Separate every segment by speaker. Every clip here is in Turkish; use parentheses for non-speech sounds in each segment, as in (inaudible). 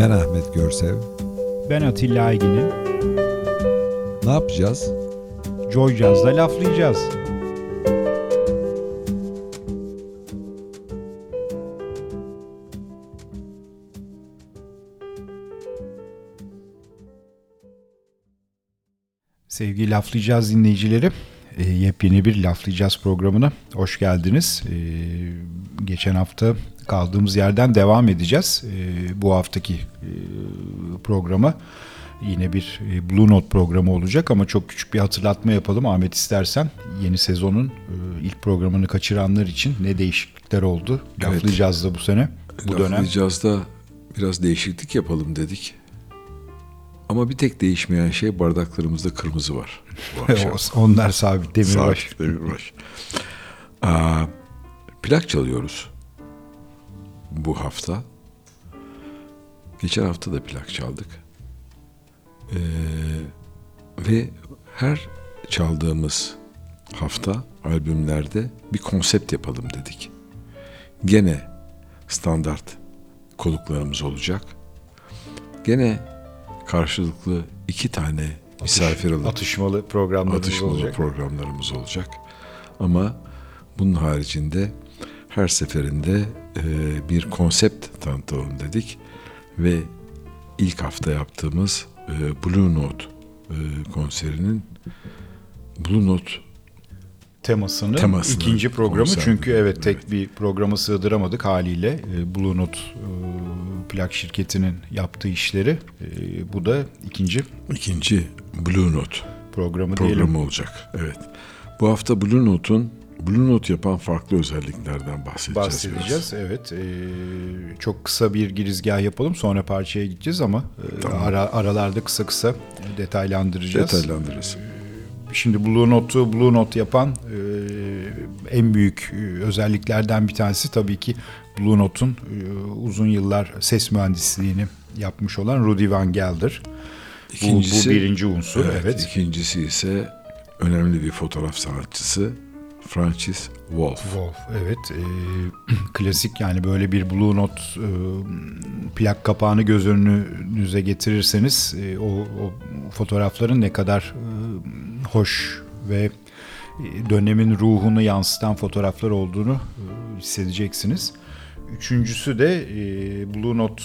Speaker 1: Ben Ahmet Görsev.
Speaker 2: Ben Atilla Aygin'im.
Speaker 1: Ne yapacağız?
Speaker 2: Joy Jazz'da laflayacağız. Sevgili laflayacağız dinleyicileri. E, yepyeni bir laflayacağız programına hoş geldiniz. E, geçen hafta kaldığımız yerden devam edeceğiz. E, bu haftaki programa yine bir e, Blue Note programı olacak ama çok küçük bir hatırlatma yapalım. Ahmet istersen yeni sezonun e, ilk programını kaçıranlar için ne değişiklikler oldu? Evet. Laflayacağız da bu sene.
Speaker 1: Bu Laflayacağız dönem. da biraz değişiklik yapalım dedik. Ama bir tek değişmeyen şey bardaklarımızda kırmızı var. (laughs)
Speaker 2: Onlar sabit demirbaş.
Speaker 1: Sabit demirbaş. Aa, plak çalıyoruz bu hafta. Geçen hafta da plak çaldık. Ee, ve her çaldığımız hafta albümlerde bir konsept yapalım dedik. Gene standart konuklarımız olacak. Gene karşılıklı iki tane misafir alıp
Speaker 2: atışmalı programlarımız
Speaker 1: atışmalı
Speaker 2: olacak.
Speaker 1: programlarımız olacak. Ama bunun haricinde her seferinde e, bir konsept tanıtalım dedik ve ilk hafta yaptığımız e, Blue Note e, konserinin Blue Note
Speaker 2: temasını, temasını ikinci programı çünkü evet tek evet. bir programa sığdıramadık haliyle e, Blue Note e, plak şirketinin yaptığı işleri e, bu da ikinci
Speaker 1: ikinci Blue Note
Speaker 2: programı
Speaker 1: programı
Speaker 2: diyelim.
Speaker 1: olacak. Evet. Bu hafta Blue Note'un Blue Note yapan farklı özelliklerden bahsedeceğiz.
Speaker 2: Bahsedeceğiz biraz. evet. Ee, çok kısa bir girizgah yapalım sonra parçaya gideceğiz ama e, tamam. ara, aralarda kısa kısa detaylandıracağız.
Speaker 1: Detaylandırırız.
Speaker 2: Ee, şimdi Blue Note'u Blue Note yapan e, en büyük e, özelliklerden bir tanesi tabii ki Blue Note'un e, uzun yıllar ses mühendisliğini yapmış olan Rudy Van Gelder. İkincisi, bu, bu birinci unsur. Evet, evet.
Speaker 1: İkincisi ise önemli bir fotoğraf sanatçısı Francis Wolff.
Speaker 2: Wolff evet. E, (clears throat) klasik yani böyle bir Blue Note e, plak kapağını göz önünüze getirirseniz e, o, o fotoğrafların ne kadar e, hoş ve e, dönemin ruhunu yansıtan fotoğraflar olduğunu e, hissedeceksiniz. Üçüncüsü de e, Blue Note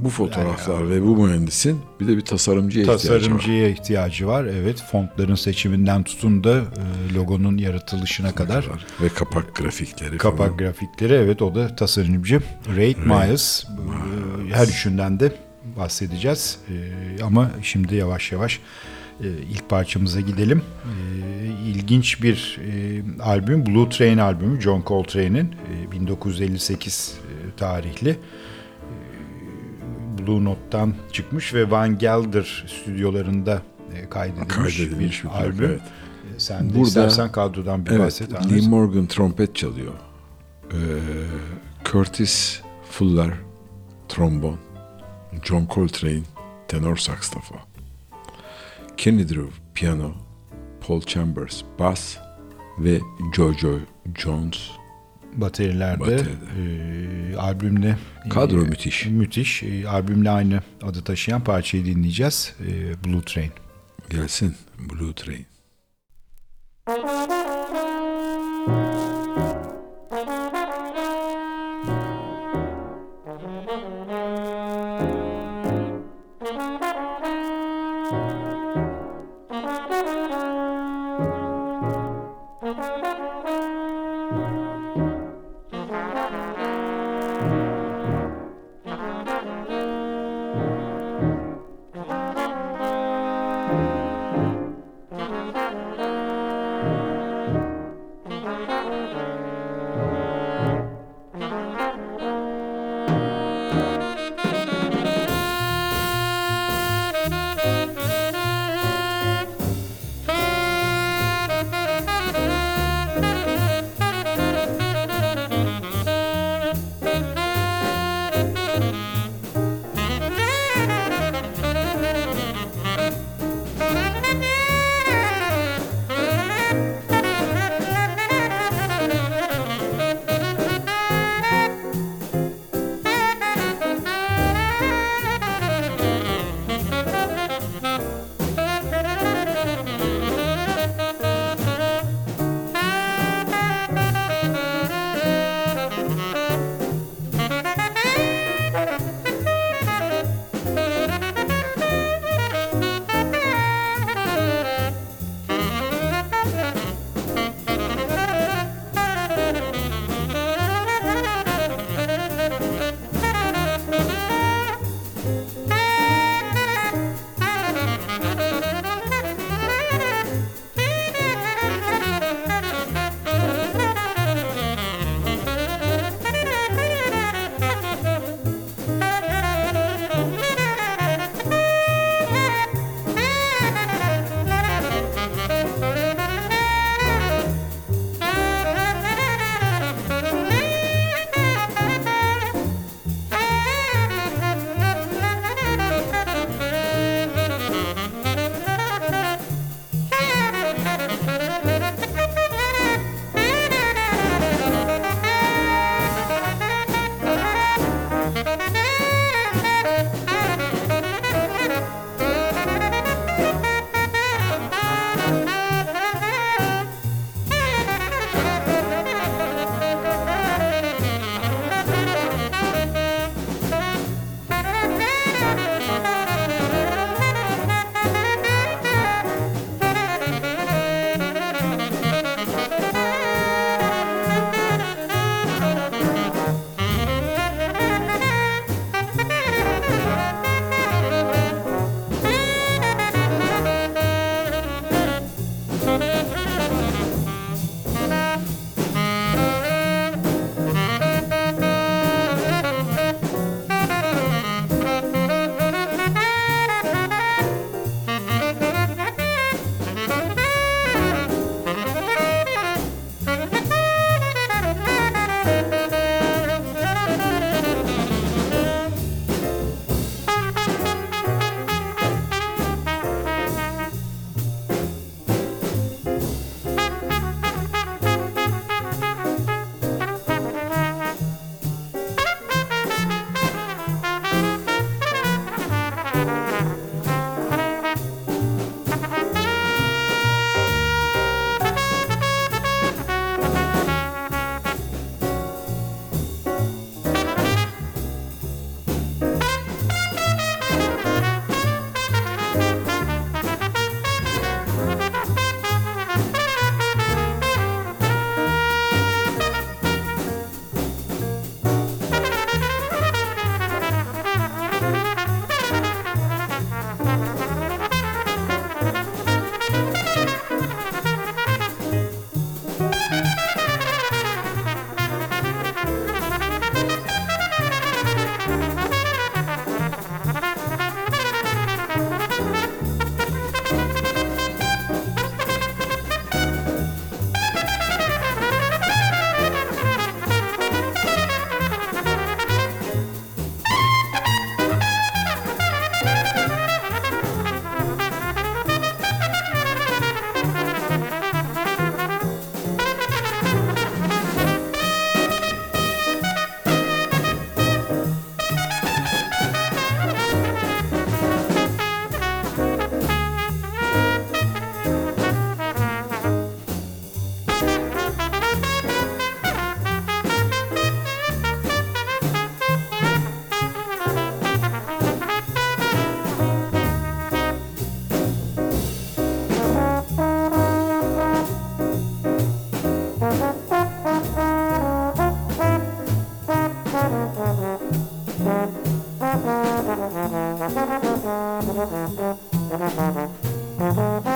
Speaker 1: bu fotoğraflar yani, ve bu mühendisin bir de bir tasarımcıya,
Speaker 2: tasarımcıya
Speaker 1: ihtiyacı
Speaker 2: var. ihtiyacı var. Evet, fontların seçiminden tutun da e, logonun yaratılışına kadar. kadar
Speaker 1: ve kapak grafikleri
Speaker 2: Kapak falan. grafikleri evet o da tasarımcı Ray Miles. E, her üçünden de bahsedeceğiz. E, ama şimdi yavaş yavaş ilk parçamıza gidelim. İlginç bir albüm Blue Train albümü John Coltrane'in 1958 tarihli. Blue Note'dan çıkmış ve Van Gelder stüdyolarında e, kaydedilmiş, kaydedilmiş bir, bir albüm. Evet. E, sen de Burada, istersen kadrodan bir
Speaker 1: evet,
Speaker 2: bahset.
Speaker 1: Lee. Morgan trompet çalıyor. Ee, Curtis Fuller trombon. John Coltrane tenor saksafon. Kenny Drew piyano. Paul Chambers bass ve Jojo Jones
Speaker 2: batarilerde. Bateride. E, albümle
Speaker 1: kadro e, müthiş.
Speaker 2: Müthiş. E, albümle aynı adı taşıyan parçayı dinleyeceğiz. E, Blue Train.
Speaker 1: Gelsin Blue Train.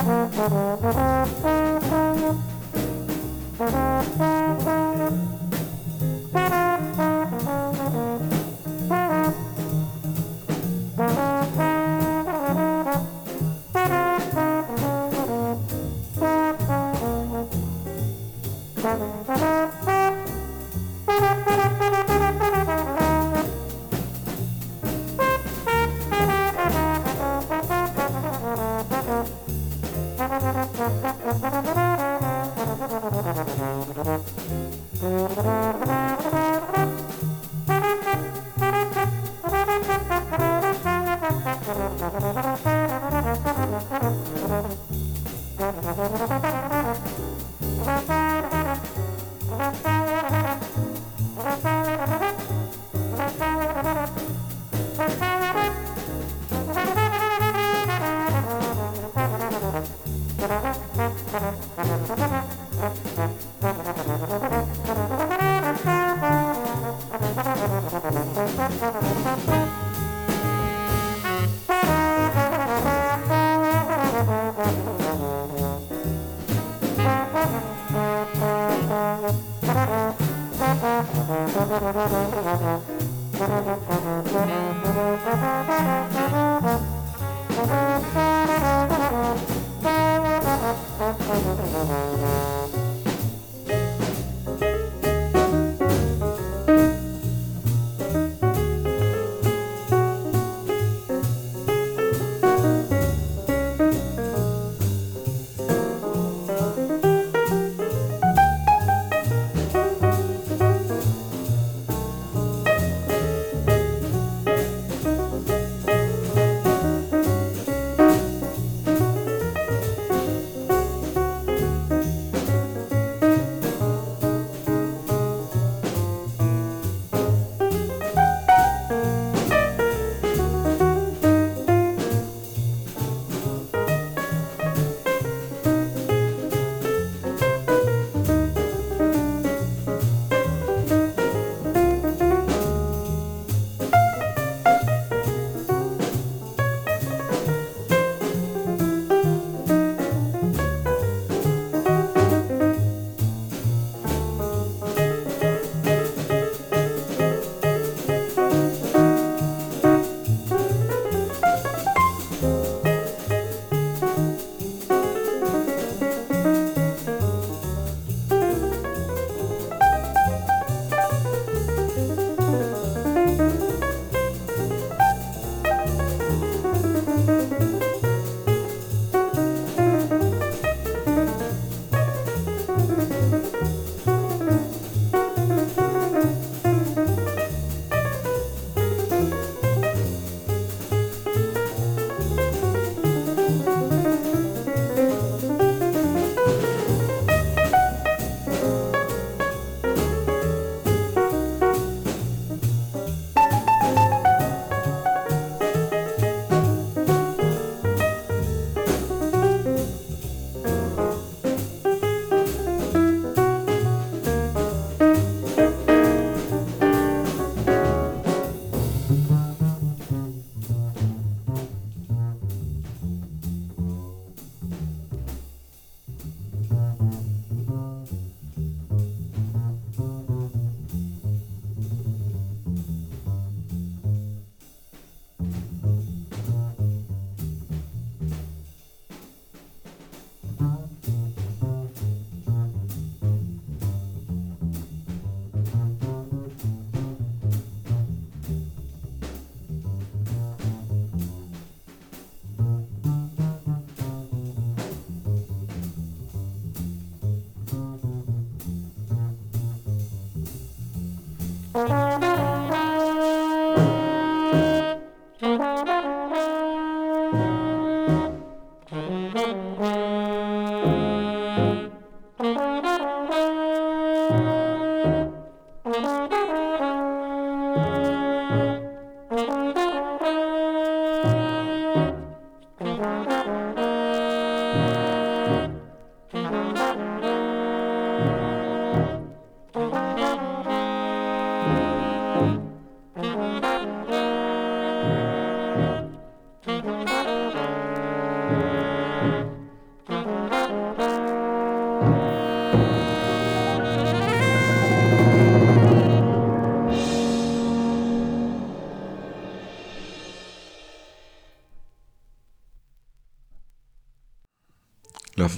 Speaker 3: Thank you.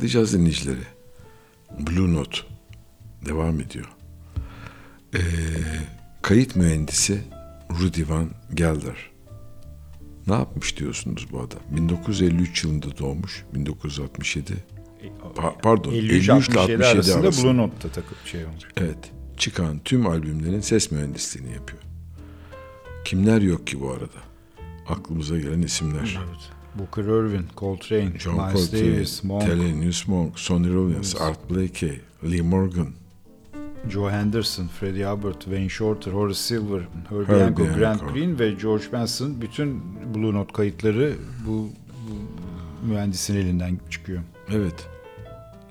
Speaker 1: Laflayacağız dinleyicileri. Blue Note devam ediyor. Ee, kayıt mühendisi Rudy Van Gelder. Ne yapmış diyorsunuz bu adam? 1953 yılında doğmuş. 1967. Pa- pardon 53 ile 67
Speaker 2: arasında,
Speaker 1: arasında.
Speaker 2: Blue Note'da takıp şey olmuş.
Speaker 1: Evet. Çıkan tüm albümlerin ses mühendisliğini yapıyor. Kimler yok ki bu arada? Aklımıza gelen isimler.
Speaker 2: Evet. Booker Irvin, Coltrane,
Speaker 1: John
Speaker 2: Miles
Speaker 1: Coltrane,
Speaker 2: Davis, Monk,
Speaker 1: Thelonious Monk, Sonny Rollins, Art Blakey, Lee Morgan,
Speaker 2: Joe Henderson, Freddie Hubbard, Wayne Shorter, Horace Silver, Herbie, Hancock, Grant
Speaker 1: Hancock.
Speaker 2: Green ve George Benson bütün Blue Note kayıtları bu, bu mühendisin elinden çıkıyor.
Speaker 1: Evet.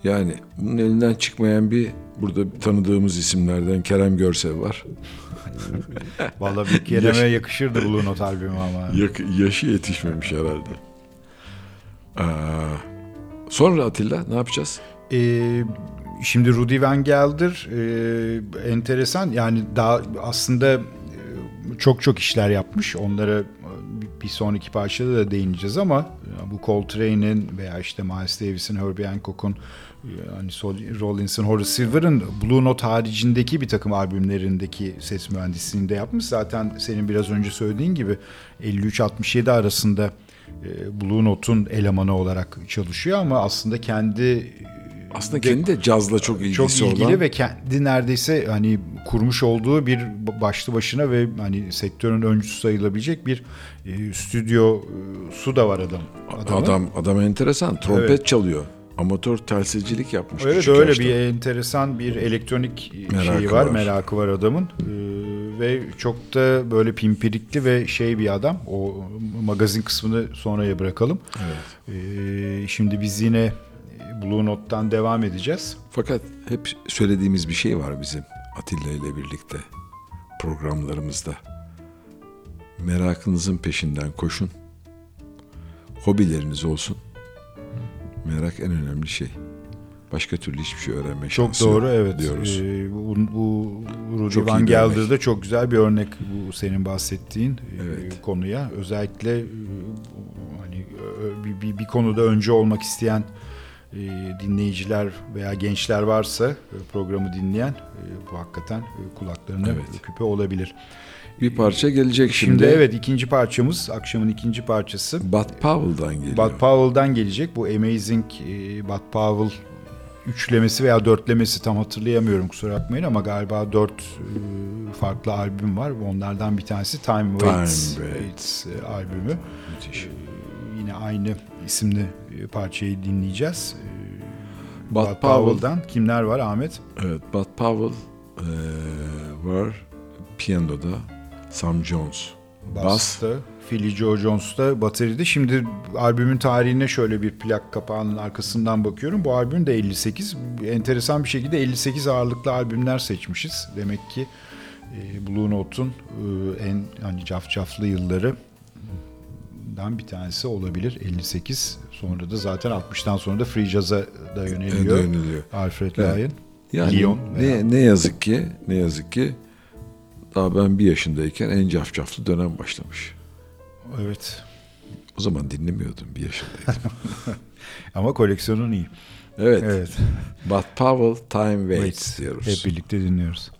Speaker 1: Yani bunun elinden çıkmayan bir burada tanıdığımız isimlerden Kerem Görsel var. (laughs)
Speaker 2: Vallahi bir Kerem'e yakışırdı Blue Note albümü ama.
Speaker 1: Yaşı yetişmemiş herhalde. Aa, sonra Atilla ne yapacağız?
Speaker 2: Ee, şimdi Rudy Van Gelder e, enteresan yani daha aslında e, çok çok işler yapmış. Onlara e, bir- sonraki parçada da değineceğiz ama e, bu Coltrane'in veya işte Miles Davis'in, Herbie Hancock'un hani Rollins'in, Horace Silver'ın Blue Note haricindeki bir takım albümlerindeki ses mühendisliğini de yapmış. Zaten senin biraz önce söylediğin gibi 53-67 arasında Blue Note'un elemanı olarak çalışıyor ama aslında kendi
Speaker 1: Aslında kendi de cazla çok ilgisi
Speaker 2: çok ilgili
Speaker 1: olan.
Speaker 2: ve kendi neredeyse hani kurmuş olduğu bir başlı başına ve hani sektörün öncüsü sayılabilecek bir e, stüdyo e, su da var adam. adamın.
Speaker 1: adam adam enteresan. Trompet
Speaker 2: Evet.
Speaker 1: çalıyor. Amatör telsizcilik yapmış.
Speaker 2: Evet
Speaker 1: küçük
Speaker 2: öyle
Speaker 1: yaşta.
Speaker 2: bir enteresan bir elektronik
Speaker 1: Merakı
Speaker 2: şeyi var,
Speaker 1: var.
Speaker 2: merakı var adamın. Ee, ve çok da böyle pimpirikli ve şey bir adam. O magazin kısmını sonraya bırakalım.
Speaker 1: Evet.
Speaker 2: Ee, şimdi biz yine Blue Note'dan devam edeceğiz.
Speaker 1: Fakat hep söylediğimiz bir şey var bizim Atilla ile birlikte programlarımızda. Merakınızın peşinden koşun. Hobileriniz olsun. Merak en önemli şey. Başka türlü hiçbir şey öğrenme
Speaker 2: Çok doğru evet.
Speaker 1: diyoruz.
Speaker 2: Ee, bu, bu Rudy
Speaker 1: Çok
Speaker 2: Van Gelder'da çok güzel bir örnek bu senin bahsettiğin e,
Speaker 1: Evet.
Speaker 2: konuya. Özellikle e, hani e, bir, bir, bir konuda önce olmak isteyen dinleyiciler veya gençler varsa programı dinleyen bu hakikaten kulaklarına
Speaker 1: Evet.
Speaker 2: küpe olabilir.
Speaker 1: Bir parça gelecek
Speaker 2: Şimdi,
Speaker 1: şimdi.
Speaker 2: evet ikinci parçamız akşamın ikinci parçası.
Speaker 1: Bud Powell'dan geliyor.
Speaker 2: Bud Powell'dan gelecek. Bu Amazing e, Bud Powell üçlemesi veya dörtlemesi tam hatırlayamıyorum kusura bakmayın ama galiba dört e, farklı albüm var. Onlardan bir tanesi Time Waits,
Speaker 1: Time
Speaker 2: Waits, e, albümü.
Speaker 1: Müthiş.
Speaker 2: E, yine aynı isimli e, parçayı dinleyeceğiz. E,
Speaker 1: Bud
Speaker 2: Bud
Speaker 1: Powell.
Speaker 2: Powell'dan kimler var Ahmet?
Speaker 1: Evet, Bud Powell eee, var. Piyanoda Sam Jones. Bas.
Speaker 2: Bass'ta, Philly Joe Jones'ta bateride. Şimdi albümün tarihine şöyle bir plak kapağının arkasından bakıyorum. Bu albüm de 58. Enteresan bir şekilde 58 ağırlıklı albümler seçmişiz. Demek ki e, Blue Note'un e, en hani cafcaflı yılları dan bir tanesi olabilir 58. Sonra da zaten 60'tan sonra da free jazz'a da yöneliyor.
Speaker 1: Yöneliyor.
Speaker 2: Alfred
Speaker 1: Evet.
Speaker 2: Lyon.
Speaker 1: Yani
Speaker 2: Lyon veya-
Speaker 1: ne, ne yazık ki ne yazık ki daha ben bir yaşındayken en cafcaflı dönem başlamış.
Speaker 2: Evet.
Speaker 1: O zaman dinlemiyordum bir yaşındayken. (laughs)
Speaker 2: Ama koleksiyonun iyi.
Speaker 1: Evet.
Speaker 2: Evet.
Speaker 1: Bud Powell Time Waits
Speaker 2: Waits.
Speaker 1: diyoruz.
Speaker 2: Hep birlikte dinliyoruz.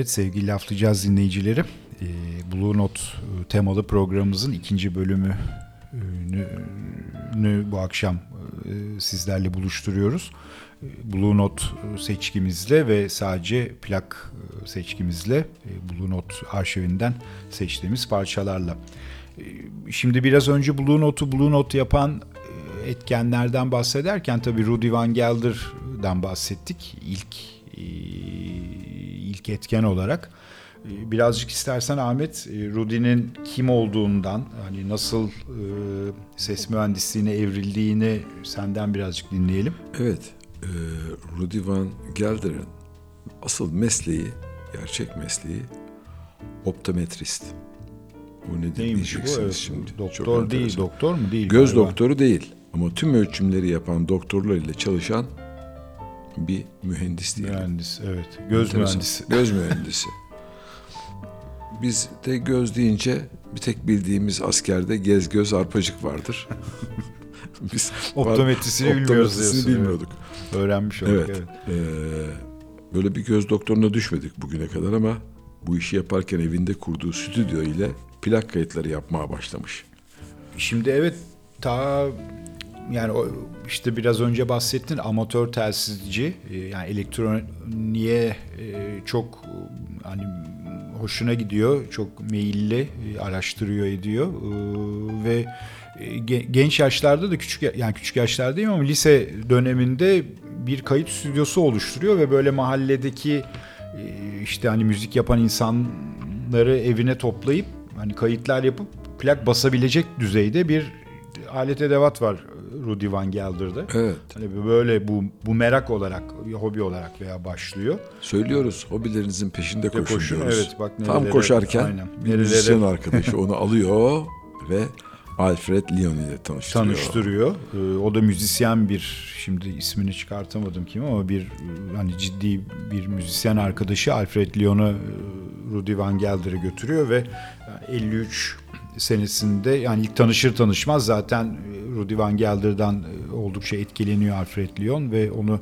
Speaker 2: Evet sevgili laflayacağız dinleyicileri. Ee, Blue Note e, temalı programımızın ikinci bölümünü bu akşam e, sizlerle buluşturuyoruz. E, Blue Note seçkimizle ve sadece plak seçkimizle Blue Note arşivinden seçtiğimiz parçalarla. Şimdi biraz önce Blue Note'u Blue Note yapan etkenlerden bahsederken tabii Rudy Van Gelder'dan bahsettik. İlk etken olarak. Ee, birazcık istersen Ahmet, e, Rudy'nin kim olduğundan, hani nasıl e, ses mühendisliğine evrildiğini senden birazcık dinleyelim.
Speaker 1: Evet, e, Rudy Van Gelder'in asıl mesleği, gerçek mesleği optometrist.
Speaker 2: Bu ne Neymiş bu? Evet, şimdi. Doktor değil, doktor mu değil?
Speaker 1: Göz galiba. doktoru değil ama tüm ölçümleri yapan doktorlar ile çalışan bir mühendis diyelim.
Speaker 2: Mühendis, evet. Göz Enteresan. mühendisi.
Speaker 1: Göz mühendisi. Biz de göz deyince bir tek bildiğimiz askerde gez göz arpacık vardır. (laughs)
Speaker 2: Biz optometrisini bilmiyoruz
Speaker 1: optometrisini bilmiyorduk.
Speaker 2: Evet. Öğrenmiş olduk. Evet. evet.
Speaker 1: Ee, böyle bir göz doktoruna düşmedik bugüne kadar ama bu işi yaparken evinde kurduğu stüdyo ile plak kayıtları yapmaya başlamış.
Speaker 2: Şimdi evet ta yani işte biraz önce bahsettin amatör telsizci e, yani elektroniğe e, çok hani hoşuna gidiyor çok meyilli e, araştırıyor ediyor. Ve genç yaşlarda da küçük yani küçük yaşlarda değil ama lise döneminde bir kayıt stüdyosu oluşturuyor ve böyle mahalledeki işte hani müzik yapan insanları evine toplayıp hani kayıtlar yapıp plak basabilecek düzeyde bir alet edevat var Rudy Van Gelder'da.
Speaker 1: Evet.
Speaker 2: Hani böyle bu bu merak olarak, hobi olarak veya başlıyor.
Speaker 1: Söylüyoruz hobilerinizin peşinde koşun, koşun diyoruz.
Speaker 2: Evet bak
Speaker 1: nerelere, Tam koşarken aynen, bir müzisyen arkadaşı onu alıyor ve Alfred Leon ile tanıştırıyor.
Speaker 2: Tanıştırıyor. Ee, o da müzisyen bir, şimdi ismini çıkartamadım kim ama bir hani ciddi bir müzisyen arkadaşı Alfred Leon'u e, Rudy Van Gelder'e götürüyor ve 53 senesinde yani ilk tanışır tanışmaz zaten e, Rudy Van Gelder'dan e, oldukça etkileniyor Alfred Lyon ve onu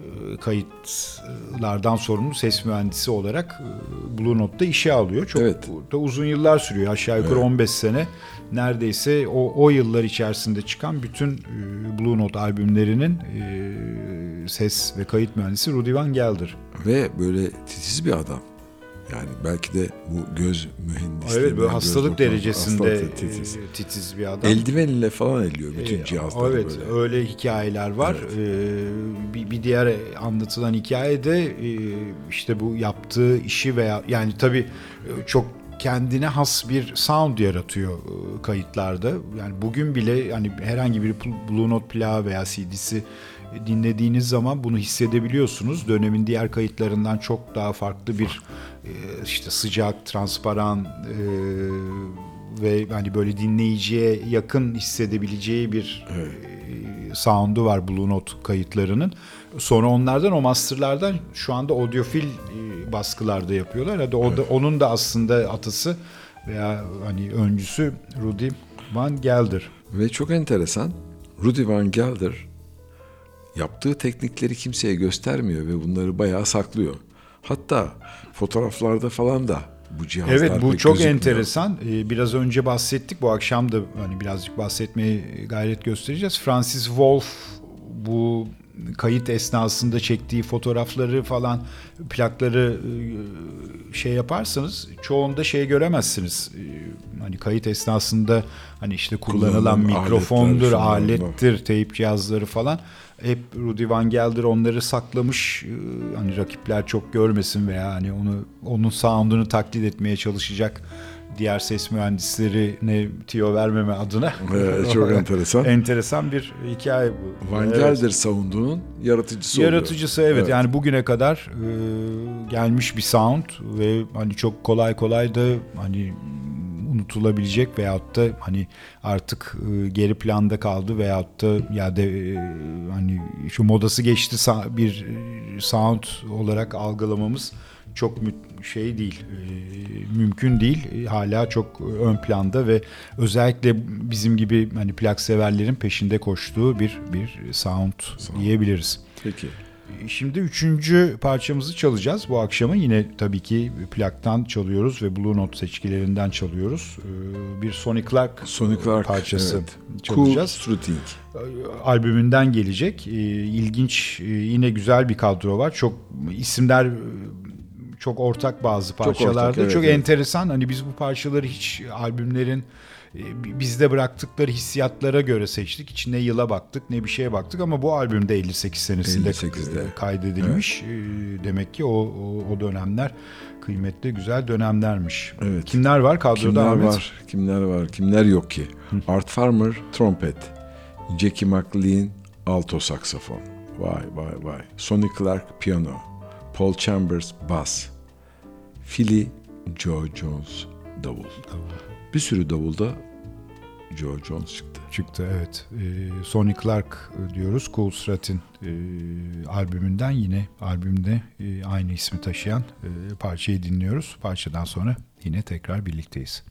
Speaker 2: e, kayıtlardan sorumlu ses mühendisi olarak Blue Note'da işe alıyor. Çok evet. da uzun yıllar sürüyor. Aşağı yukarı evet. 15 sene neredeyse o, o yıllar içerisinde çıkan bütün Blue Note albümlerinin ses ve kayıt mühendisi Rudy Van Gelder.
Speaker 1: Ve böyle titiz bir adam. Yani belki de bu göz mühendisliği.
Speaker 2: Evet böyle hastalık derecesinde hastalık titiz. E, titiz bir adam.
Speaker 1: Eldiven ile falan eliyor bütün e, cihazları
Speaker 2: evet, böyle. öyle hikayeler var. Evet. Ee, bir, bir diğer anlatılan hikaye de e, işte bu yaptığı işi veya yani tabii e, çok kendine has bir sound yaratıyor e, kayıtlarda. Yani bugün bile hani herhangi bir Blue Note plağı veya CD'si dinlediğiniz zaman bunu hissedebiliyorsunuz. Dönemin diğer kayıtlarından çok daha farklı bir e, işte sıcak, transparan e, ve hani böyle dinleyiciye yakın hissedebileceği bir evet. E, sound'u var Blue Note kayıtlarının. Sonra onlardan o masterlardan şu anda audiofil baskılarda yapıyorlar. Hadi o da, onun da aslında atısı veya hani öncüsü Rudy Van Gelder.
Speaker 1: Ve çok enteresan Rudy Van Gelder yaptığı teknikleri kimseye göstermiyor ve bunları bayağı saklıyor. Hatta fotoğraflarda falan da bu cihazlar
Speaker 2: Evet bu çok gözükmüyor. enteresan. Ee, biraz önce bahsettik. Bu akşam da hani birazcık bahsetmeye gayret göstereceğiz. Francis Wolff bu kayıt esnasında çektiği fotoğrafları falan plakları e, şey yaparsanız çoğunda şey göremezsiniz. E, hani kayıt esnasında hani işte kullanılan Kullanılan mikrofondur, aletler, alettir, teyp cihazları falan hep Rudy Van Gelder onları saklamış. E, hani rakipler çok görmesin veya hani onu onun sound'unu taklit etmeye çalışacak diğer ses mühendislerine tiyo vermeme adına.
Speaker 1: Evet, çok enteresan. (laughs)
Speaker 2: enteresan bir hikaye bu.
Speaker 1: Van evet. Gelder sound'unun yaratıcısı
Speaker 2: Yaratıcısı oluyor. evet. evet yani bugüne kadar e, gelmiş bir sound ve hani çok kolay kolay da hani unutulabilecek veyahut da hani artık e, geri planda kaldı veyahut da ya da e, hani şu modası geçti bir sound olarak algılamamız çok şey değil, e, mümkün değil. E, hala çok ön planda ve özellikle bizim gibi hani plak severlerin peşinde koştuğu bir bir sound, sound. diyebiliriz.
Speaker 1: Peki.
Speaker 2: Şimdi üçüncü parçamızı çalacağız bu akşamı. Yine tabii ki plaktan çalıyoruz ve Blue Note seçkilerinden çalıyoruz. Ee, Bir Sonic Clark,
Speaker 1: Sonic Clark
Speaker 2: parçası
Speaker 1: evet.
Speaker 2: çalacağız.
Speaker 1: Cool Strutting.
Speaker 2: Albümünden gelecek. Ee, İlginç, e, yine güzel bir kadro var. Çok isimler e, çok ortak bazı
Speaker 1: ortak,
Speaker 2: parçalarda. Çok,
Speaker 1: evet, evet.
Speaker 2: enteresan. Hani biz bu parçaları hiç albümlerin e, bizde bıraktıkları hissiyatlara göre seçtik. Hiç ne yıla baktık ne bir şeye baktık ama bu albümde 58 senesinde
Speaker 1: 58'de.
Speaker 2: e, kaydedilmiş. E, Demek ki o, o, o dönemler kıymetli güzel dönemlermiş.
Speaker 1: Evet.
Speaker 2: Kimler var kadroda
Speaker 1: Kimler
Speaker 2: Ahmet?
Speaker 1: var? Kimler var? Kimler yok ki? Art Farmer trompet. Jackie McLean alto saksafon. Vay vay vay. Sonny Clark piyano. Paul Chambers bass. Philly Joe Jones davul. Bir sürü davulda Joe Jones çıktı.
Speaker 2: çıktı evet. Ee, Sonny Clark e, diyoruz. Cool Strat'in e, albümünden yine albümde e, aynı ismi taşıyan e, parçayı dinliyoruz. Parçadan sonra yine tekrar birlikteyiz.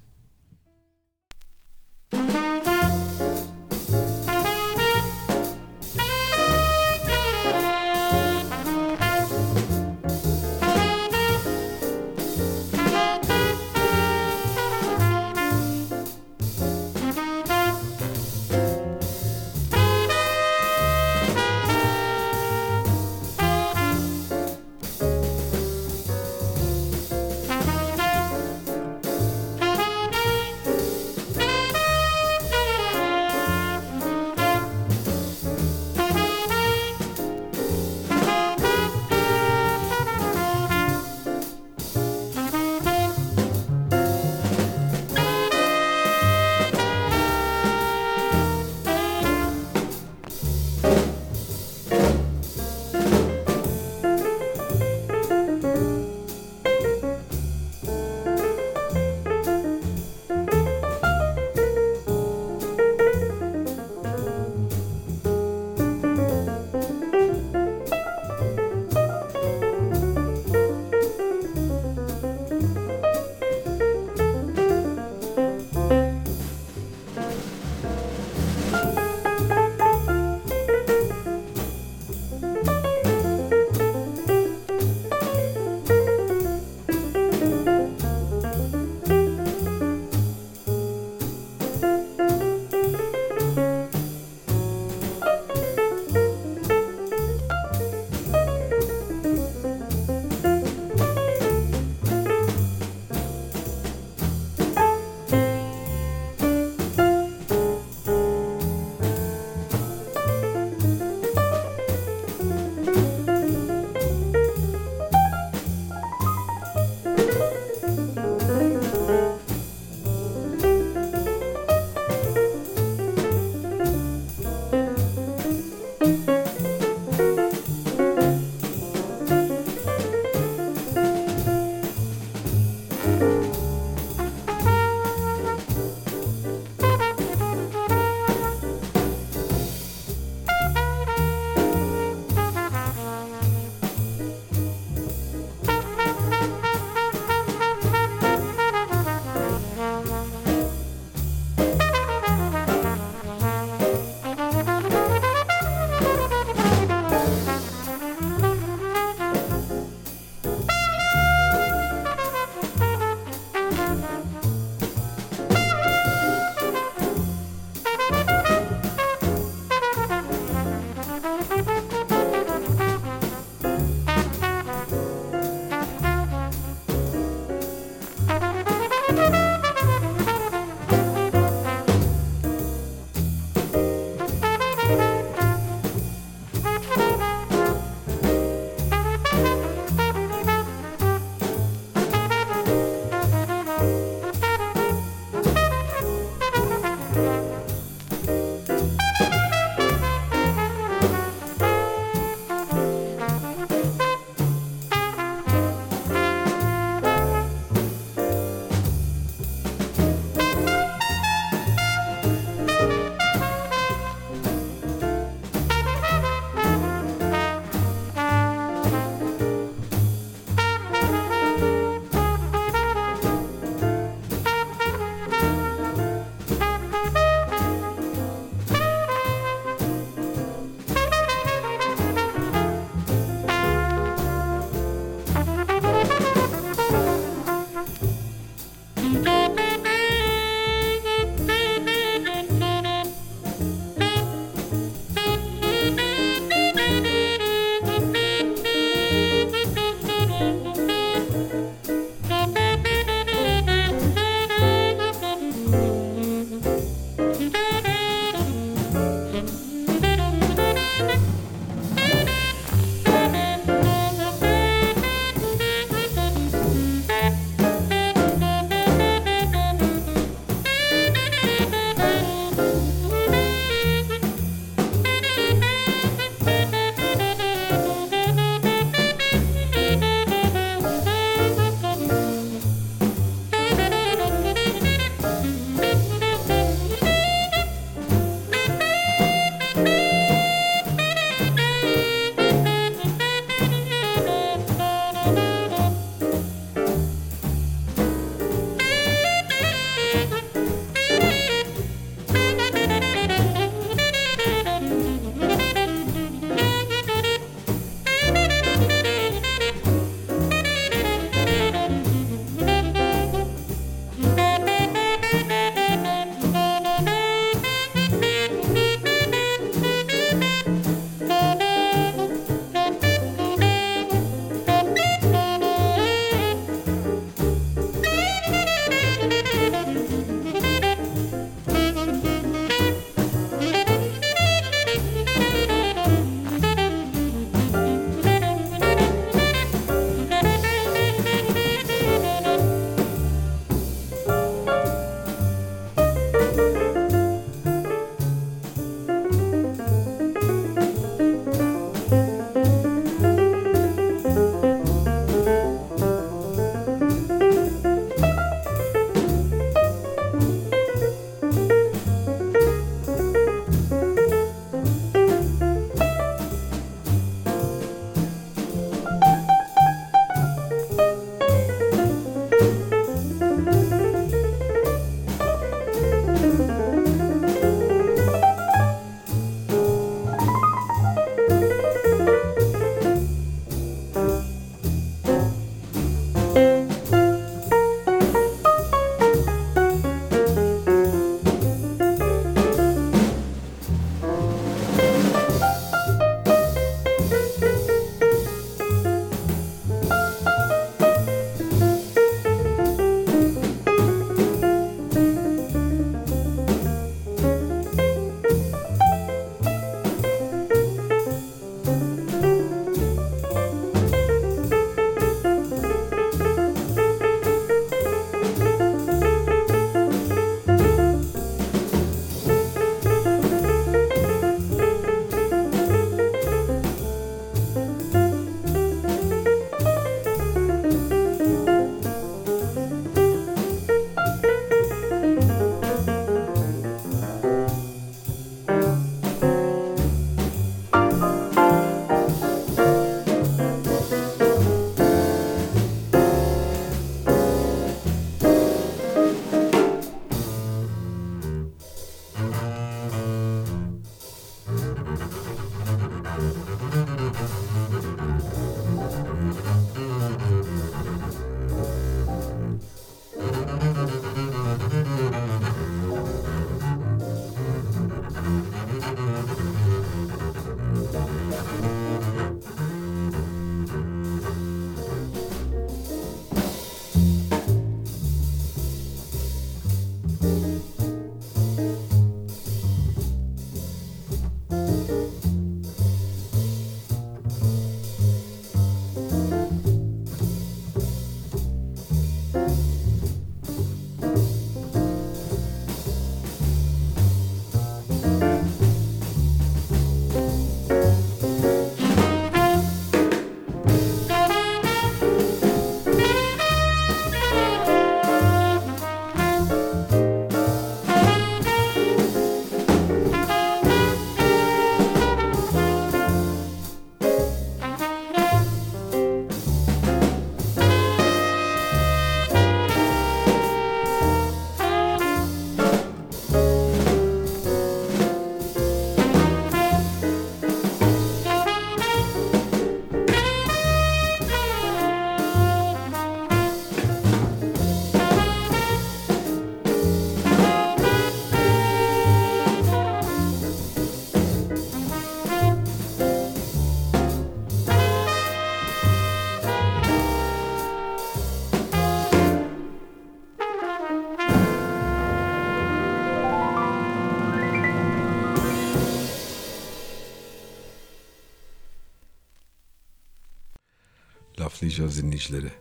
Speaker 1: Laflayacağız dinleyicileri.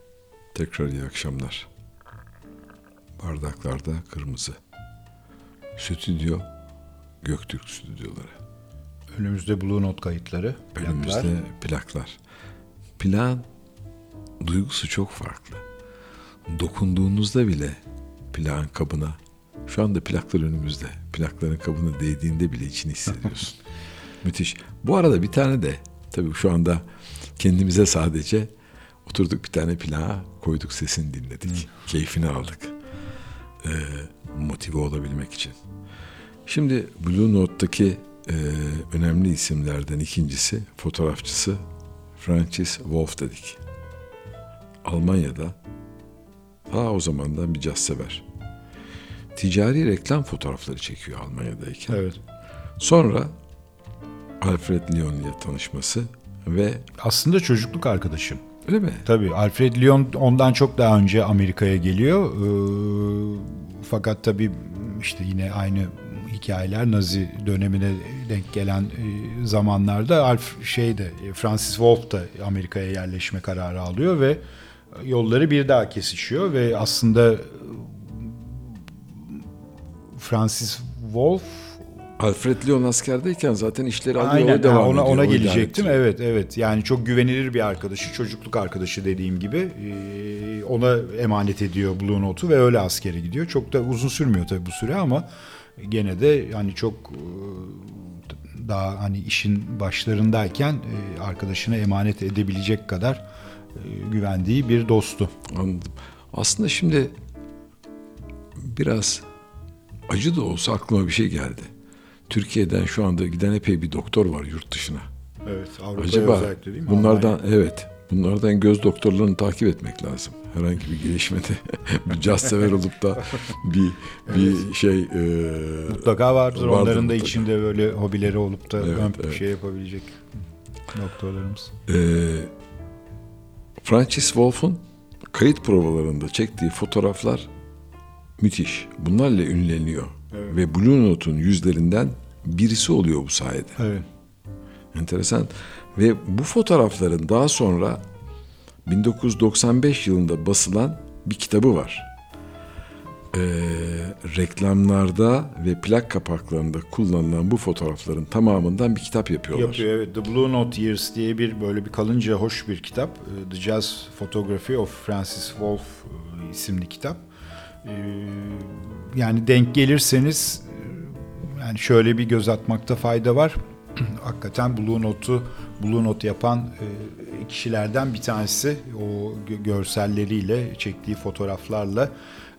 Speaker 1: Tekrar iyi akşamlar. Bardaklarda kırmızı. Stüdyo Göktürk stüdyoları.
Speaker 2: Önümüzde Blue Note kayıtları. plaklar.
Speaker 1: Önümüzde plaklar. Plan duygusu çok farklı. Dokunduğunuzda bile plağın kabına şu anda plaklar önümüzde. Plakların kabına değdiğinde bile içini hissediyorsun. (laughs) Müthiş. Bu arada bir tane de tabii şu anda kendimize sadece oturduk bir tane plağa koyduk sesini dinledik. Keyfini aldık. Ee, motive olabilmek için. Şimdi Blue Note'daki e, önemli isimlerden ikincisi fotoğrafçısı Francis Wolff dedik. Almanya'da ta o zamandan bir caz sever. Ticari reklam fotoğrafları çekiyor Almanya'dayken.
Speaker 2: Evet.
Speaker 1: Sonra Alfred Lyon ile tanışması ve
Speaker 2: Aslında çocukluk arkadaşım.
Speaker 1: Öyle mi?
Speaker 2: Tabii Alfred Lyon ondan çok daha önce Amerika'ya geliyor. Ee, fakat tabii işte yine aynı hikayeler Nazi dönemine denk gelen e, zamanlarda Alf şeyde e, Francis Wolff da Amerika'ya yerleşme kararı alıyor ve yolları bir daha kesişiyor ve aslında e, Francis Wolff
Speaker 1: Alfred Lyon askerdeyken zaten işleri alıyor
Speaker 2: Aynen
Speaker 1: devam
Speaker 2: ona,
Speaker 1: ediyor.
Speaker 2: ona gelecektim. Evet evet. Yani çok güvenilir bir arkadaşı, çocukluk arkadaşı dediğim gibi. Ee, ona emanet ediyor Blue Note'u ve öyle askere gidiyor. Çok da uzun sürmüyor tabii bu süre ama gene de hani çok e, daha hani işin başlarındayken e, arkadaşına emanet edebilecek kadar e, güvendiği bir dostu.
Speaker 1: Anladım. Aslında şimdi biraz acı da olsa aklıma bir şey geldi. Türkiye'den şu anda giden epey bir doktor var yurt dışına.
Speaker 2: Evet, Avrupa'ya
Speaker 1: Acaba
Speaker 2: özellikle değil mi?
Speaker 1: bunlardan evet bunlardan göz doktorlarını takip etmek lazım. Herhangi bir gelişmede (laughs) bir caz sever olup da bir bir şey e,
Speaker 2: Mutlaka vardır.
Speaker 1: Vardır
Speaker 2: Onların da
Speaker 1: mutlaka.
Speaker 2: içinde böyle hobileri olup da
Speaker 1: Evet, evet.
Speaker 2: şey yapabilecek doktorlarımız.
Speaker 1: e, Francis Wolff'un kayıt provalarında çektiği fotoğraflar müthiş. Bunlarla ünleniyor.
Speaker 2: Evet.
Speaker 1: Ve Blue Note'un yüzlerinden birisi oluyor bu sayede.
Speaker 2: Evet.
Speaker 1: Enteresan. Ve bu fotoğrafların daha sonra 1995 yılında basılan bir kitabı var. Ee, reklamlarda ve plak kapaklarında kullanılan bu fotoğrafların tamamından bir kitap yapıyorlar.
Speaker 2: Yapıyor evet. The Blue Note Years diye bir böyle bir kalınca hoş bir kitap. Ee, The Jazz Photography of Francis Wolff e, isimli kitap. Ee, Yani denk gelirseniz yani şöyle bir göz atmakta fayda var. (clears throat) Hakikaten Blue Note'u Blue Note yapan e, kişilerden bir tanesi o gö- görselleriyle çektiği fotoğraflarla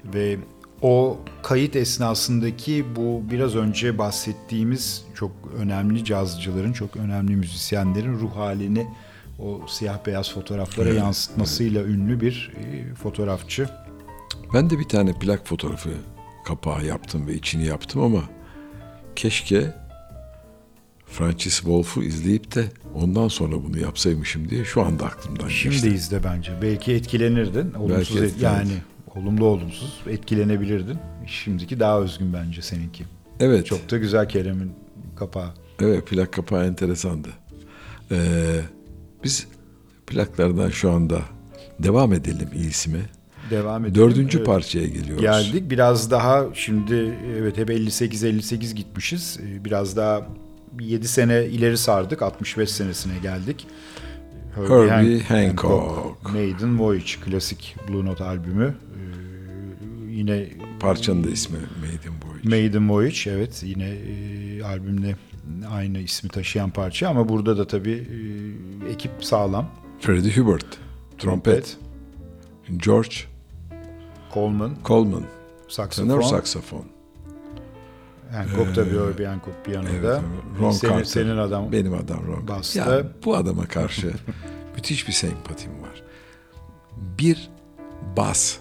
Speaker 2: ve o kayıt esnasındaki bu biraz önce bahsettiğimiz çok önemli cazcıların, çok önemli müzisyenlerin ruh halini o siyah beyaz fotoğraflara
Speaker 1: Evet,
Speaker 2: yansıtmasıyla ünlü bir e, fotoğrafçı.
Speaker 1: Ben de bir tane plak fotoğrafı kapağı yaptım ve içini yaptım ama keşke Francis Wolff'u izleyip de ondan sonra bunu yapsaymışım diye şu anda aklımdan
Speaker 2: Şimdi
Speaker 1: geçti.
Speaker 2: izle bence. Belki etkilenirdin. Olumsuz et-
Speaker 1: etkilenirdim.
Speaker 2: yani olumlu olumsuz etkilenebilirdin. Şimdiki daha özgün bence seninki.
Speaker 1: Evet.
Speaker 2: Çok da güzel Kerem'in kapağı.
Speaker 1: Evet plak kapağı enteresandı. Ee, biz plaklardan şu anda devam edelim iyisime.
Speaker 2: Devam edelim.
Speaker 1: Dördüncü
Speaker 2: Evet.
Speaker 1: parçaya geliyoruz.
Speaker 2: Geldik. Biraz daha şimdi evet hep 58-58 gitmişiz. Ee, Biraz daha 7 sene ileri sardık. 65 senesine geldik.
Speaker 1: Herbie Hancock.
Speaker 2: Maiden Voyage klasik Blue Note albümü. Ee, yine
Speaker 1: Parçanın da ismi Maiden Voyage.
Speaker 2: Maiden Voyage evet yine e, albümle aynı ismi taşıyan parça ama burada da tabii e, ekip sağlam.
Speaker 1: Freddie Hubbard, trompet. George
Speaker 2: Coleman,
Speaker 1: Coleman,
Speaker 2: saksafon.
Speaker 1: tenor saksafon.
Speaker 2: Hancock tabii Herbie Hancock piyanoda.
Speaker 1: Evet, Ron
Speaker 2: senin,
Speaker 1: Carter.
Speaker 2: senin adam
Speaker 1: Benim adam Ron.
Speaker 2: Basta.
Speaker 1: Ya bu adama karşı (laughs) müthiş bir sempatim var. Bir bas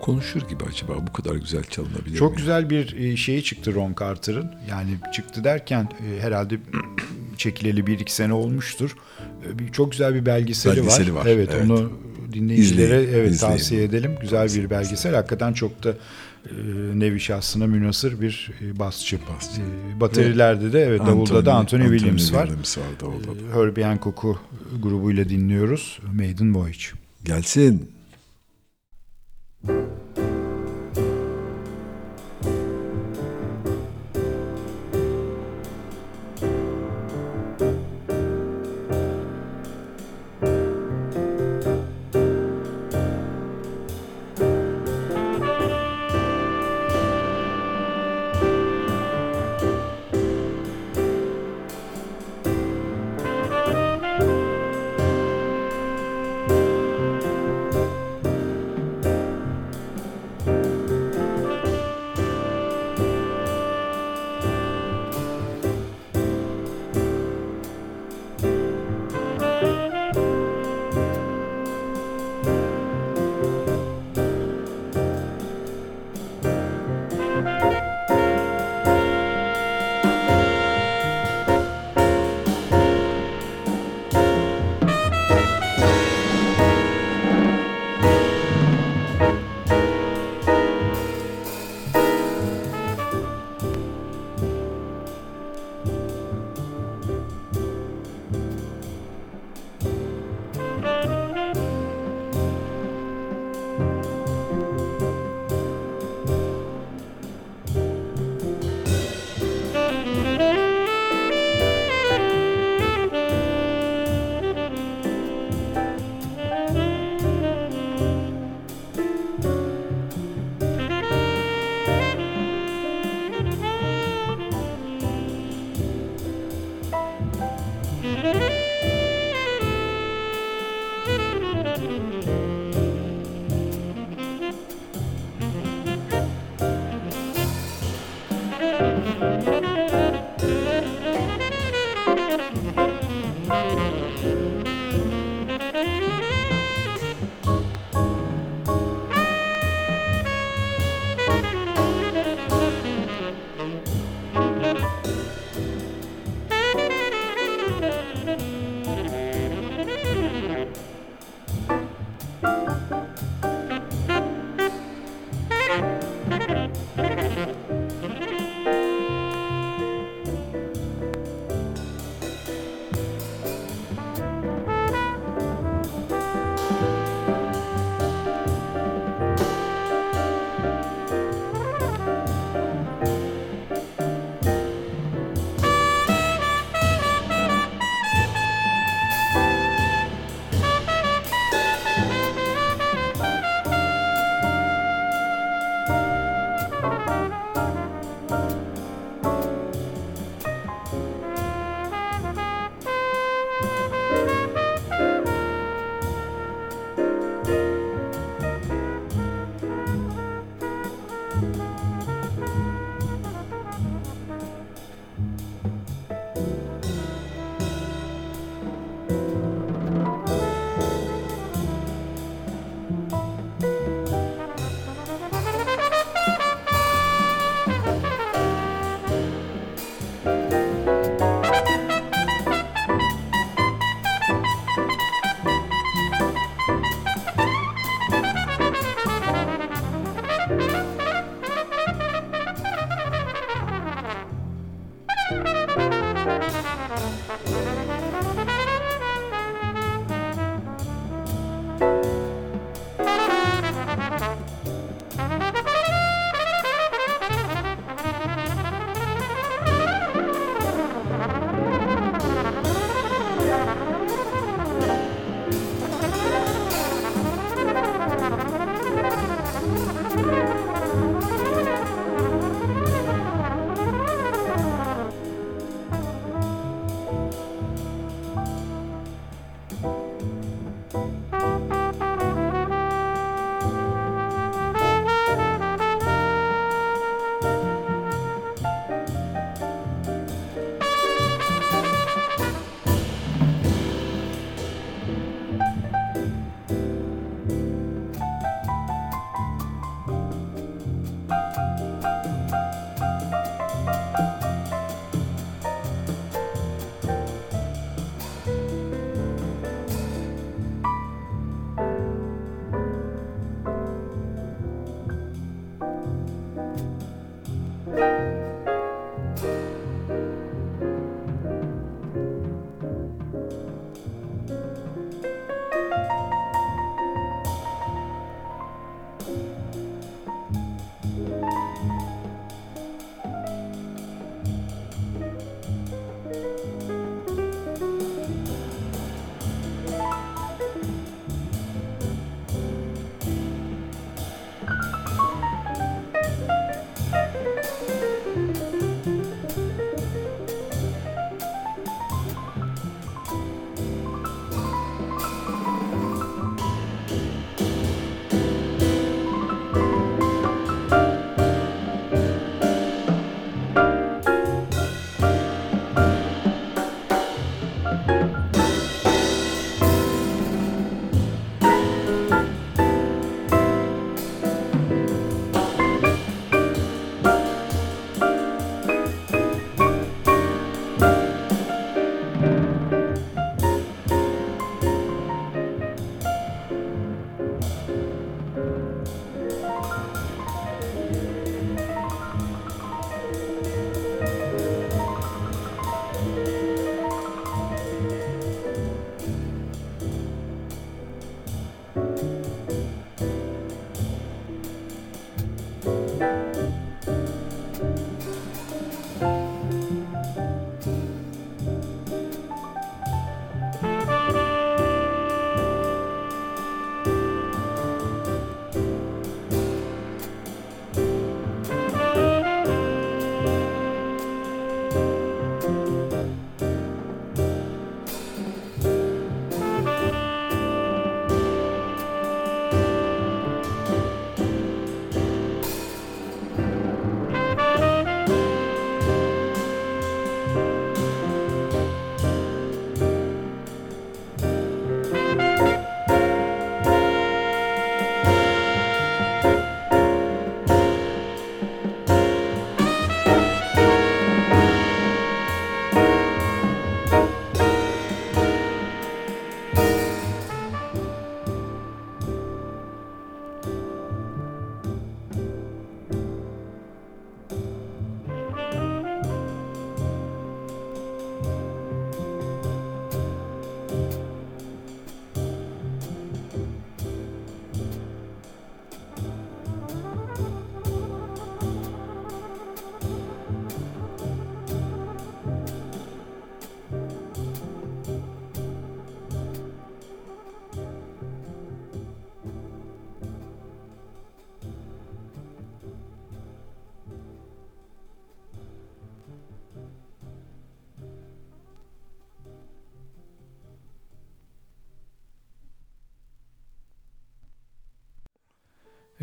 Speaker 1: konuşur gibi acaba bu kadar güzel çalınabilir
Speaker 2: Çok
Speaker 1: mi?
Speaker 2: güzel bir e, şeyi çıktı Ron Carter'ın. Yani çıktı derken e, herhalde çekileli bir iki sene olmuştur. E, bir- Çok güzel bir belgeseli,
Speaker 1: Belgeseli var,
Speaker 2: Evet,
Speaker 1: evet.
Speaker 2: onu dinleyicilere
Speaker 1: İzleyin,
Speaker 2: evet
Speaker 1: izleyin.
Speaker 2: tavsiye edelim. Güzel bir belgesel. Hakikaten çok da e, nevi şahsına münasır bir e, basçı.
Speaker 1: Basçı.
Speaker 2: E, baterilerde de evet davulda da Anthony, Williams var.
Speaker 1: Williams var davulda.
Speaker 2: E, Herbie Hancock'u grubuyla dinliyoruz. Maiden Voyage.
Speaker 1: Gelsin.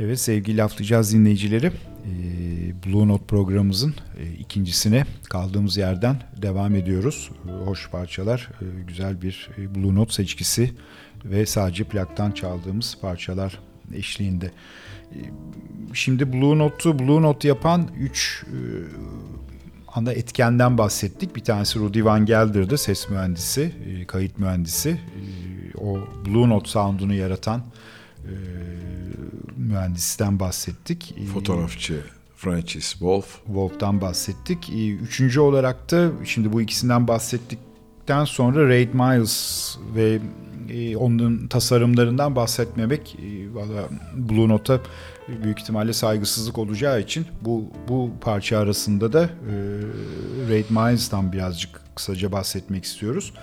Speaker 2: Evet sevgili laflayacağız dinleyicileri. E, Blue Note programımızın e, ikincisine kaldığımız yerden devam ediyoruz. E, hoş parçalar, güzel bir Blue Note seçkisi ve sadece plaktan çaldığımız parçalar eşliğinde. Şimdi Blue Note'u Blue Note yapan 3 ana etkenden bahsettik. Bir tanesi Rudy Van Gelder'dı, ses mühendisi, kayıt mühendisi. O Blue Note sound'unu yaratan e, mühendisten bahsettik.
Speaker 1: Fotoğrafçı Francis Wolf.
Speaker 2: Wolf'tan bahsettik. Üçüncü olarak da şimdi bu ikisinden bahsettikten sonra Raid Miles ve onun tasarımlarından bahsetmemek valla Blue Note'a büyük ihtimalle saygısızlık olacağı için bu bu parça arasında da Raid Miles'tan birazcık kısaca bahsetmek istiyoruz.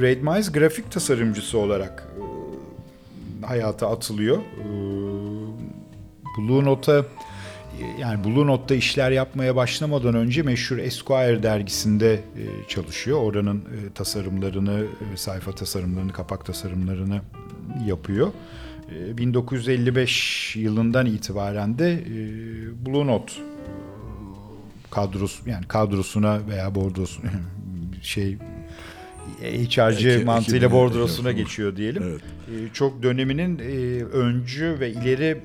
Speaker 2: Raid Miles grafik tasarımcısı olarak hayata atılıyor. Blue Note'a yani Blue Note'da işler yapmaya başlamadan önce meşhur Esquire dergisinde e, çalışıyor. Oranın e, tasarımlarını, e, sayfa tasarımlarını, kapak tasarımlarını yapıyor. 1955 yılından itibaren de Blue Note kadrosu yani kadrosuna veya bordrosuna (laughs) şey HRC mantığıyla bordrosuna geçiyor diyelim. Evet. Çok döneminin öncü ve ileri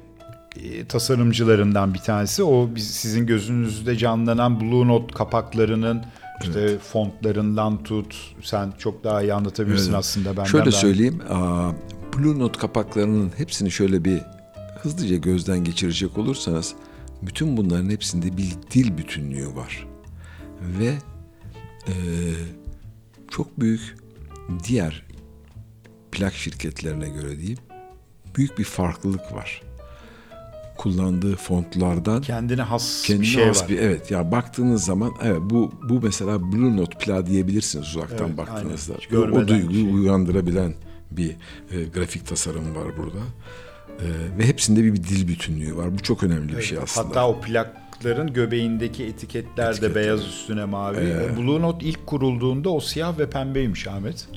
Speaker 2: tasarımcılarından bir tanesi. O sizin gözünüzde canlanan Blue Note kapaklarının işte evet. fontlarından tut. Sen çok daha iyi anlatabilirsin evet. aslında benden.
Speaker 1: Şöyle söyleyeyim. Blue Note kapaklarının hepsini şöyle bir hızlıca gözden geçirecek olursanız bütün bunların hepsinde bir dil bütünlüğü var. Ve e, çok büyük diğer plak şirketlerine göre diyeyim büyük bir farklılık var. Kullandığı fontlardan
Speaker 2: kendine has kendine bir şey has var. Bir,
Speaker 1: evet ya baktığınız zaman evet bu bu mesela Blue Note plak diyebilirsiniz uzaktan evet, baktığınızda. O, o duyguyu şey. uyandırabilen bir e, grafik tasarım var burada. E, ve hepsinde bir, bir dil bütünlüğü var. Bu çok önemli evet, bir şey aslında.
Speaker 2: Hatta o plak Plakların göbeğindeki etiketler Etiketler. de beyaz üstüne mavi. Ee. Blue Note ilk kurulduğunda o siyah ve pembeymiş Ahmet.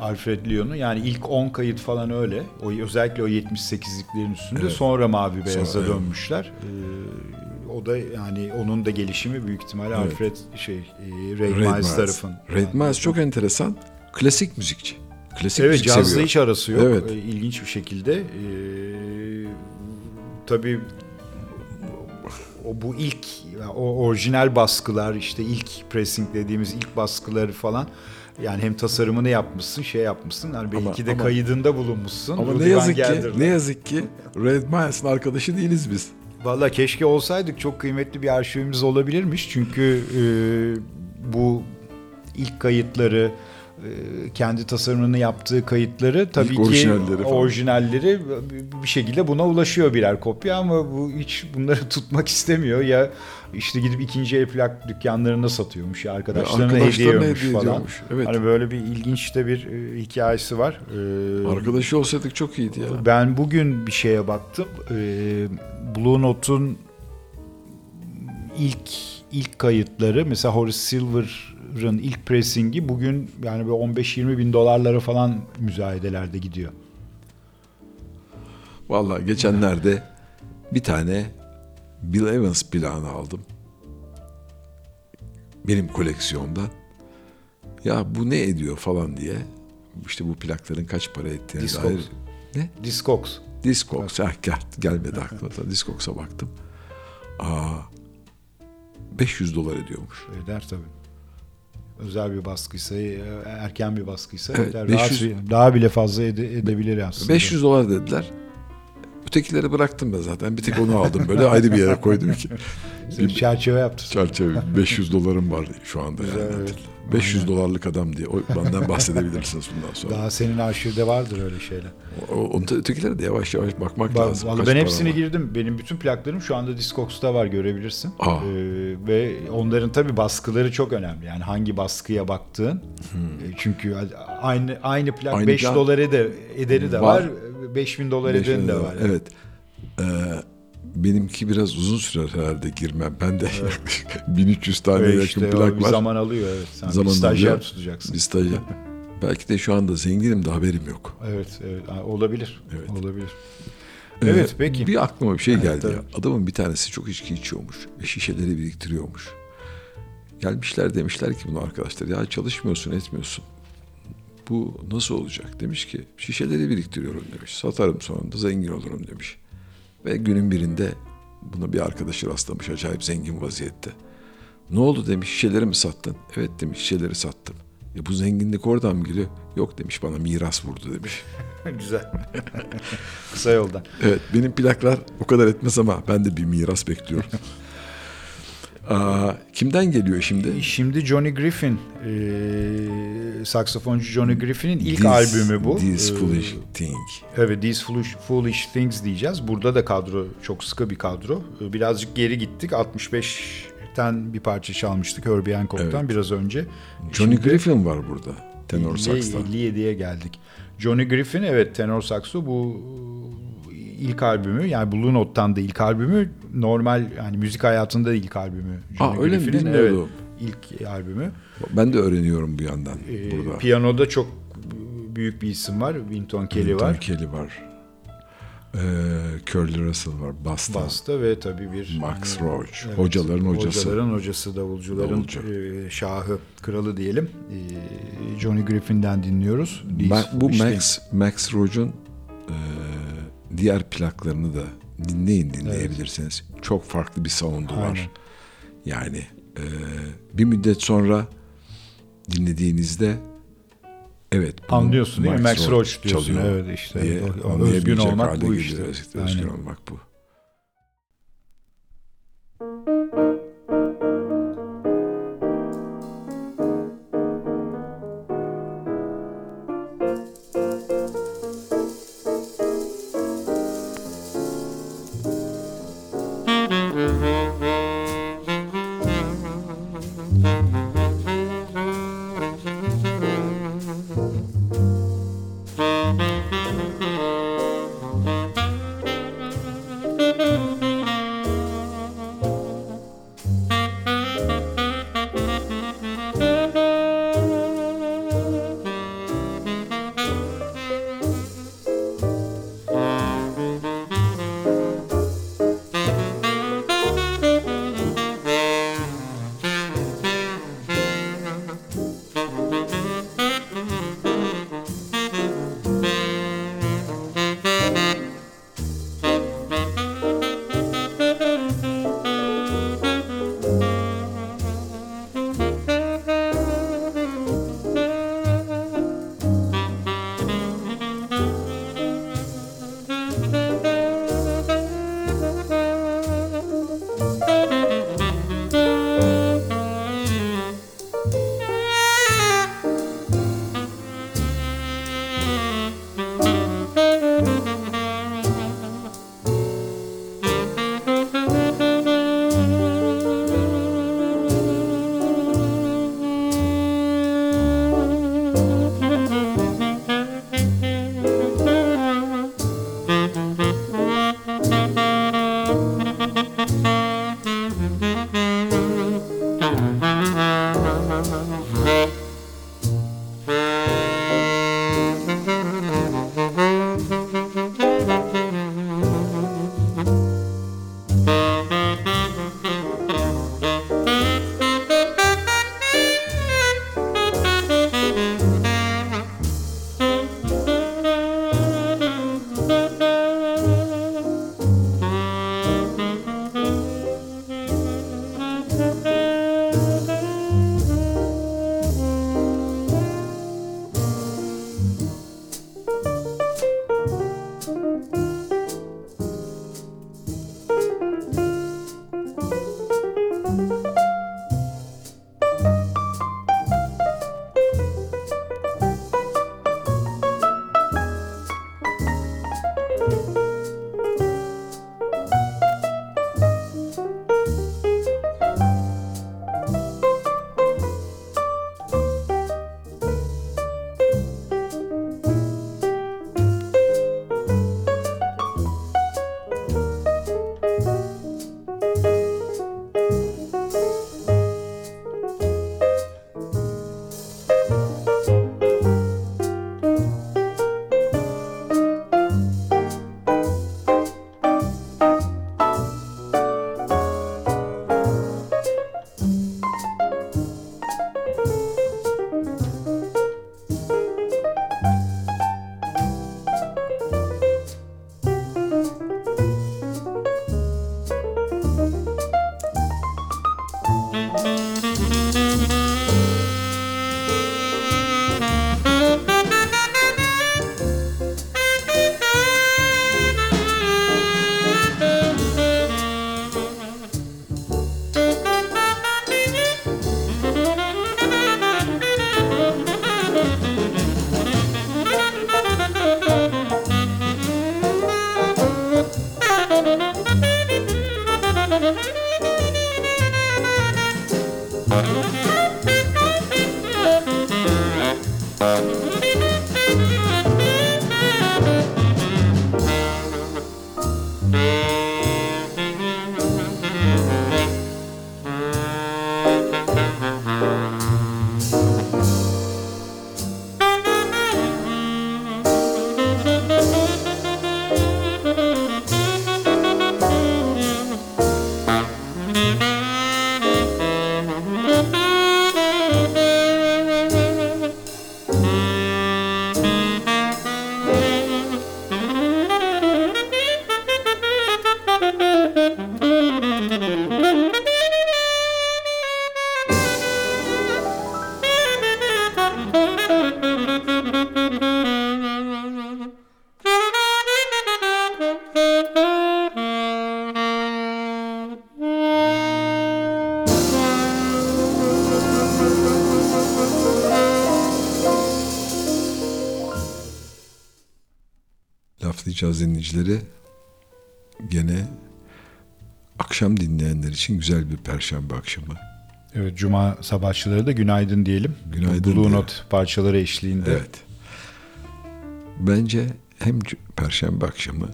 Speaker 2: Alfred Lyon'un yani ilk 10 kayıt falan öyle. O özellikle o 78'liklerin üstünde evet. sonra mavi beyaza sonra, dönmüşler. Ee, o da yani onun da gelişimi büyük ihtimalle evet. Alfred şey e, Ray, Ray Miles tarafın.
Speaker 1: Ray Miles çok enteresan. Klasik müzikçi. Klasik
Speaker 2: evet, müzik cazla hiç arası yok. Evet. Ee, ilginç bir şekilde. Ee, tabii o bu ilk o orijinal baskılar işte ilk pressing dediğimiz ilk baskıları falan yani hem tasarımını yapmışsın, şey yapmışsın. Yani belki ama, de ama, kaydında bulunmuşsun.
Speaker 1: Ama ne yazık ki ne yazık ki Red Miles'ın arkadaşı değiliz biz.
Speaker 2: Valla keşke olsaydık çok kıymetli bir arşivimiz olabilirmiş. Çünkü e, bu ilk kayıtları kendi tasarımını yaptığı kayıtları tabii İlk ki orijinalleri, orijinalleri bir şekilde buna ulaşıyor birer kopya ama bu hiç bunları (laughs) tutmak istemiyor ya işte gidip ikinci el plak dükkanlarında satıyormuş ya arkadaşlarına ya hediye ediyormuş falan. Evet. Hani böyle bir ilginç de bir e, hikayesi var.
Speaker 1: Ee, Arkadaşı olsaydık çok iyiydi ya.
Speaker 2: Ben bugün bir şeye baktım. Ee, Blue Note'un ilk ilk kayıtları mesela Horace Silver R'ın ilk pressingi bugün yani 15-20 bin dolarlara falan müzayedelerde gidiyor.
Speaker 1: Vallahi geçenlerde bir tane Bill Evans planı aldım. Benim koleksiyondan. Ya bu ne ediyor falan diye. İşte bu plakların kaç para ettiğine
Speaker 2: Discogs. dair.
Speaker 1: Ne?
Speaker 2: Discogs.
Speaker 1: Discogs. Ha, gel, gelmedi aklıma. Discogs'a baktım. Aa, 500 dolar ediyormuş.
Speaker 2: Eder tabii özel bir baskıysa, e, erken bir baskıysa evet, 500, rahat, daha bile fazla ede, edebilir aslında.
Speaker 1: 500 dolar dediler. Ötekileri bıraktım ben zaten. Bir tek onu aldım böyle ayrı bir yere koydum ki. (laughs)
Speaker 2: bir çerçeve yaptın.
Speaker 1: Çerçeve. 500 dolarım var şu anda Güzel, yani. Evet. 500 Aynen. dolarlık adam diye. O, benden bahsedebilirsiniz bundan sonra.
Speaker 2: Daha senin arşivde vardır öyle şeyler.
Speaker 1: O, o, ötekilere de yavaş yavaş bakmak Bak, lazım.
Speaker 2: Vallahi ben hepsini var. girdim. Benim bütün plaklarım şu anda Discogs'ta var görebilirsin. Ee, ve onların tabi baskıları çok önemli. Yani hangi baskıya baktığın. Hmm. E, çünkü aynı aynı plak aynı 5 plan, dolar eder, ederi de var. var 5000 dolar ederi de var.
Speaker 1: Evet. Ee, benimki biraz uzun sürer herhalde girmem. Ben de evet. (laughs) 1300 tane evet, yakın plak var.
Speaker 2: Zaman alıyor evet. Sen zaman bir stajyer alıyor. tutacaksın.
Speaker 1: Bir stajyer. (laughs) Belki de şu anda zenginim de haberim yok.
Speaker 2: Evet, evet olabilir. Evet. Olabilir. Evet
Speaker 1: Ee,
Speaker 2: peki.
Speaker 1: Bir aklıma bir şey geldi.
Speaker 2: tabii.
Speaker 1: ya. Adamın bir tanesi çok içki içiyormuş ve şişeleri biriktiriyormuş. Gelmişler demişler ki bunu arkadaşlar ya çalışmıyorsun etmiyorsun. Bu nasıl olacak? Demiş ki şişeleri biriktiriyorum demiş. Satarım sonunda zengin olurum demiş. Ve günün birinde buna bir arkadaşı rastlamış acayip zengin vaziyette. Ne oldu demiş şişeleri mi sattın? Evet demiş şişeleri sattım. E bu zenginlik oradan mı geliyor? Yok demiş bana miras vurdu demiş. (laughs)
Speaker 2: Güzel. Kısa yoldan.
Speaker 1: Evet benim plaklar o kadar etmez ama ben de bir miras bekliyorum. (laughs) Aa, kimden geliyor şimdi?
Speaker 2: Şimdi Johnny Griffin, e, saksafoncu Johnny Griffin'in ilk
Speaker 1: This-
Speaker 2: albümü bu.
Speaker 1: This
Speaker 2: E,
Speaker 1: Foolish Thing.
Speaker 2: Evet, These Foolish, Foolish Things diyeceğiz. Burada da kadro çok sıkı bir kadro. E, Birazcık geri gittik. 65'ten bir parça çalmıştık Herbie Hancock'tan
Speaker 1: Evet.
Speaker 2: biraz önce.
Speaker 1: Johnny
Speaker 2: Şimdi
Speaker 1: Griffin var burada. Tenor
Speaker 2: 50'ye,
Speaker 1: sakstan.
Speaker 2: 57'ye geldik. Johnny Griffin evet tenor sakso bu ilk albümü yani Blue Note'tan da ilk albümü normal yani müzik hayatında da ilk albümü.
Speaker 1: Aa, öyle mi?
Speaker 2: Evet, ilk albümü.
Speaker 1: Ben de öğreniyorum bu yandan
Speaker 2: Ee,
Speaker 1: burada.
Speaker 2: Piyanoda çok büyük bir isim var. Winton Kelly
Speaker 1: Winton
Speaker 2: var.
Speaker 1: Kelly var. Ee, Curly Russell var. Basta.
Speaker 2: Basta ve tabii bir
Speaker 1: Max
Speaker 2: e,
Speaker 1: Roach. Hocaların hocası.
Speaker 2: Hocaların hocası, davulcuların
Speaker 1: Davulcu.
Speaker 2: e, şahı, kralı diyelim. E, Johnny Griffin'den dinliyoruz.
Speaker 1: Ma- bu Max Max Roach'un e, diğer plaklarını da dinleyin dinleyebilirsiniz. Çok farklı bir sound'u
Speaker 2: Aynen.
Speaker 1: var. Yani e, bir müddet sonra dinlediğinizde evet
Speaker 2: Anlıyorsun değil mi? Max Roach diyorsun. Evet işte.
Speaker 1: diye
Speaker 2: O- özgün olmak bu işte.
Speaker 1: Özgün
Speaker 2: Aynen.
Speaker 1: olmak bu. Laflayacağız dinleyicileri gene akşam dinleyenler için güzel bir perşembe akşamı.
Speaker 2: Evet Cuma sabahçıları da günaydın diyelim.
Speaker 1: Günaydın
Speaker 2: Blue. Note parçaları eşliğinde.
Speaker 1: Evet. Bence hem perşembe akşamı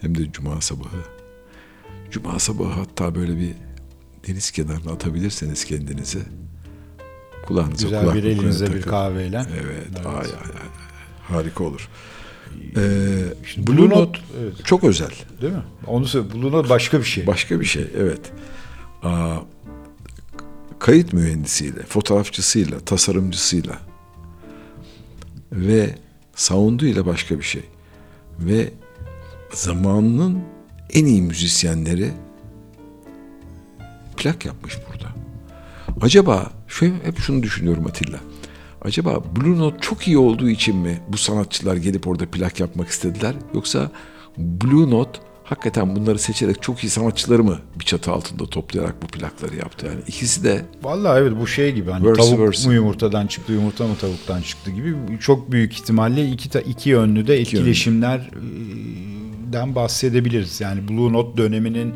Speaker 1: hem de cuma sabahı. Cuma sabahı hatta böyle bir deniz kenarına atabilirseniz kendinizi kulağınıza
Speaker 2: Güzel
Speaker 1: kulaklık
Speaker 2: bir elinize bir kahveyle.
Speaker 1: Evet,
Speaker 2: Evet.
Speaker 1: Ay, ay, ay. harika olur. Ee,
Speaker 2: Şimdi
Speaker 1: Blue,
Speaker 2: Blue
Speaker 1: Note,
Speaker 2: Note, evet.
Speaker 1: çok özel.
Speaker 2: Değil mi? Onu söyle. Blue Note başka bir şey.
Speaker 1: Başka bir şey, evet. Aa, kayıt mühendisiyle, fotoğrafçısıyla, tasarımcısıyla ve sound'uyla başka bir şey. Ve zamanının en iyi müzisyenleri plak yapmış burada. Acaba şöyle hep şunu düşünüyorum Atilla. Acaba Blue Note çok iyi olduğu için mi bu sanatçılar gelip orada plak yapmak istediler? Yoksa Blue Note hakikaten bunları seçerek çok iyi sanatçıları mı bir çatı altında toplayarak bu plakları yaptı? Yani ikisi de
Speaker 2: Vallahi evet bu şey gibi hani
Speaker 1: Verse
Speaker 2: tavuk
Speaker 1: verse.
Speaker 2: mu yumurtadan çıktı yumurta mı tavuktan çıktı gibi çok büyük ihtimalle iki iki yönlü de etkileşimlerden bahsedebiliriz. Yani Blue Note döneminin e,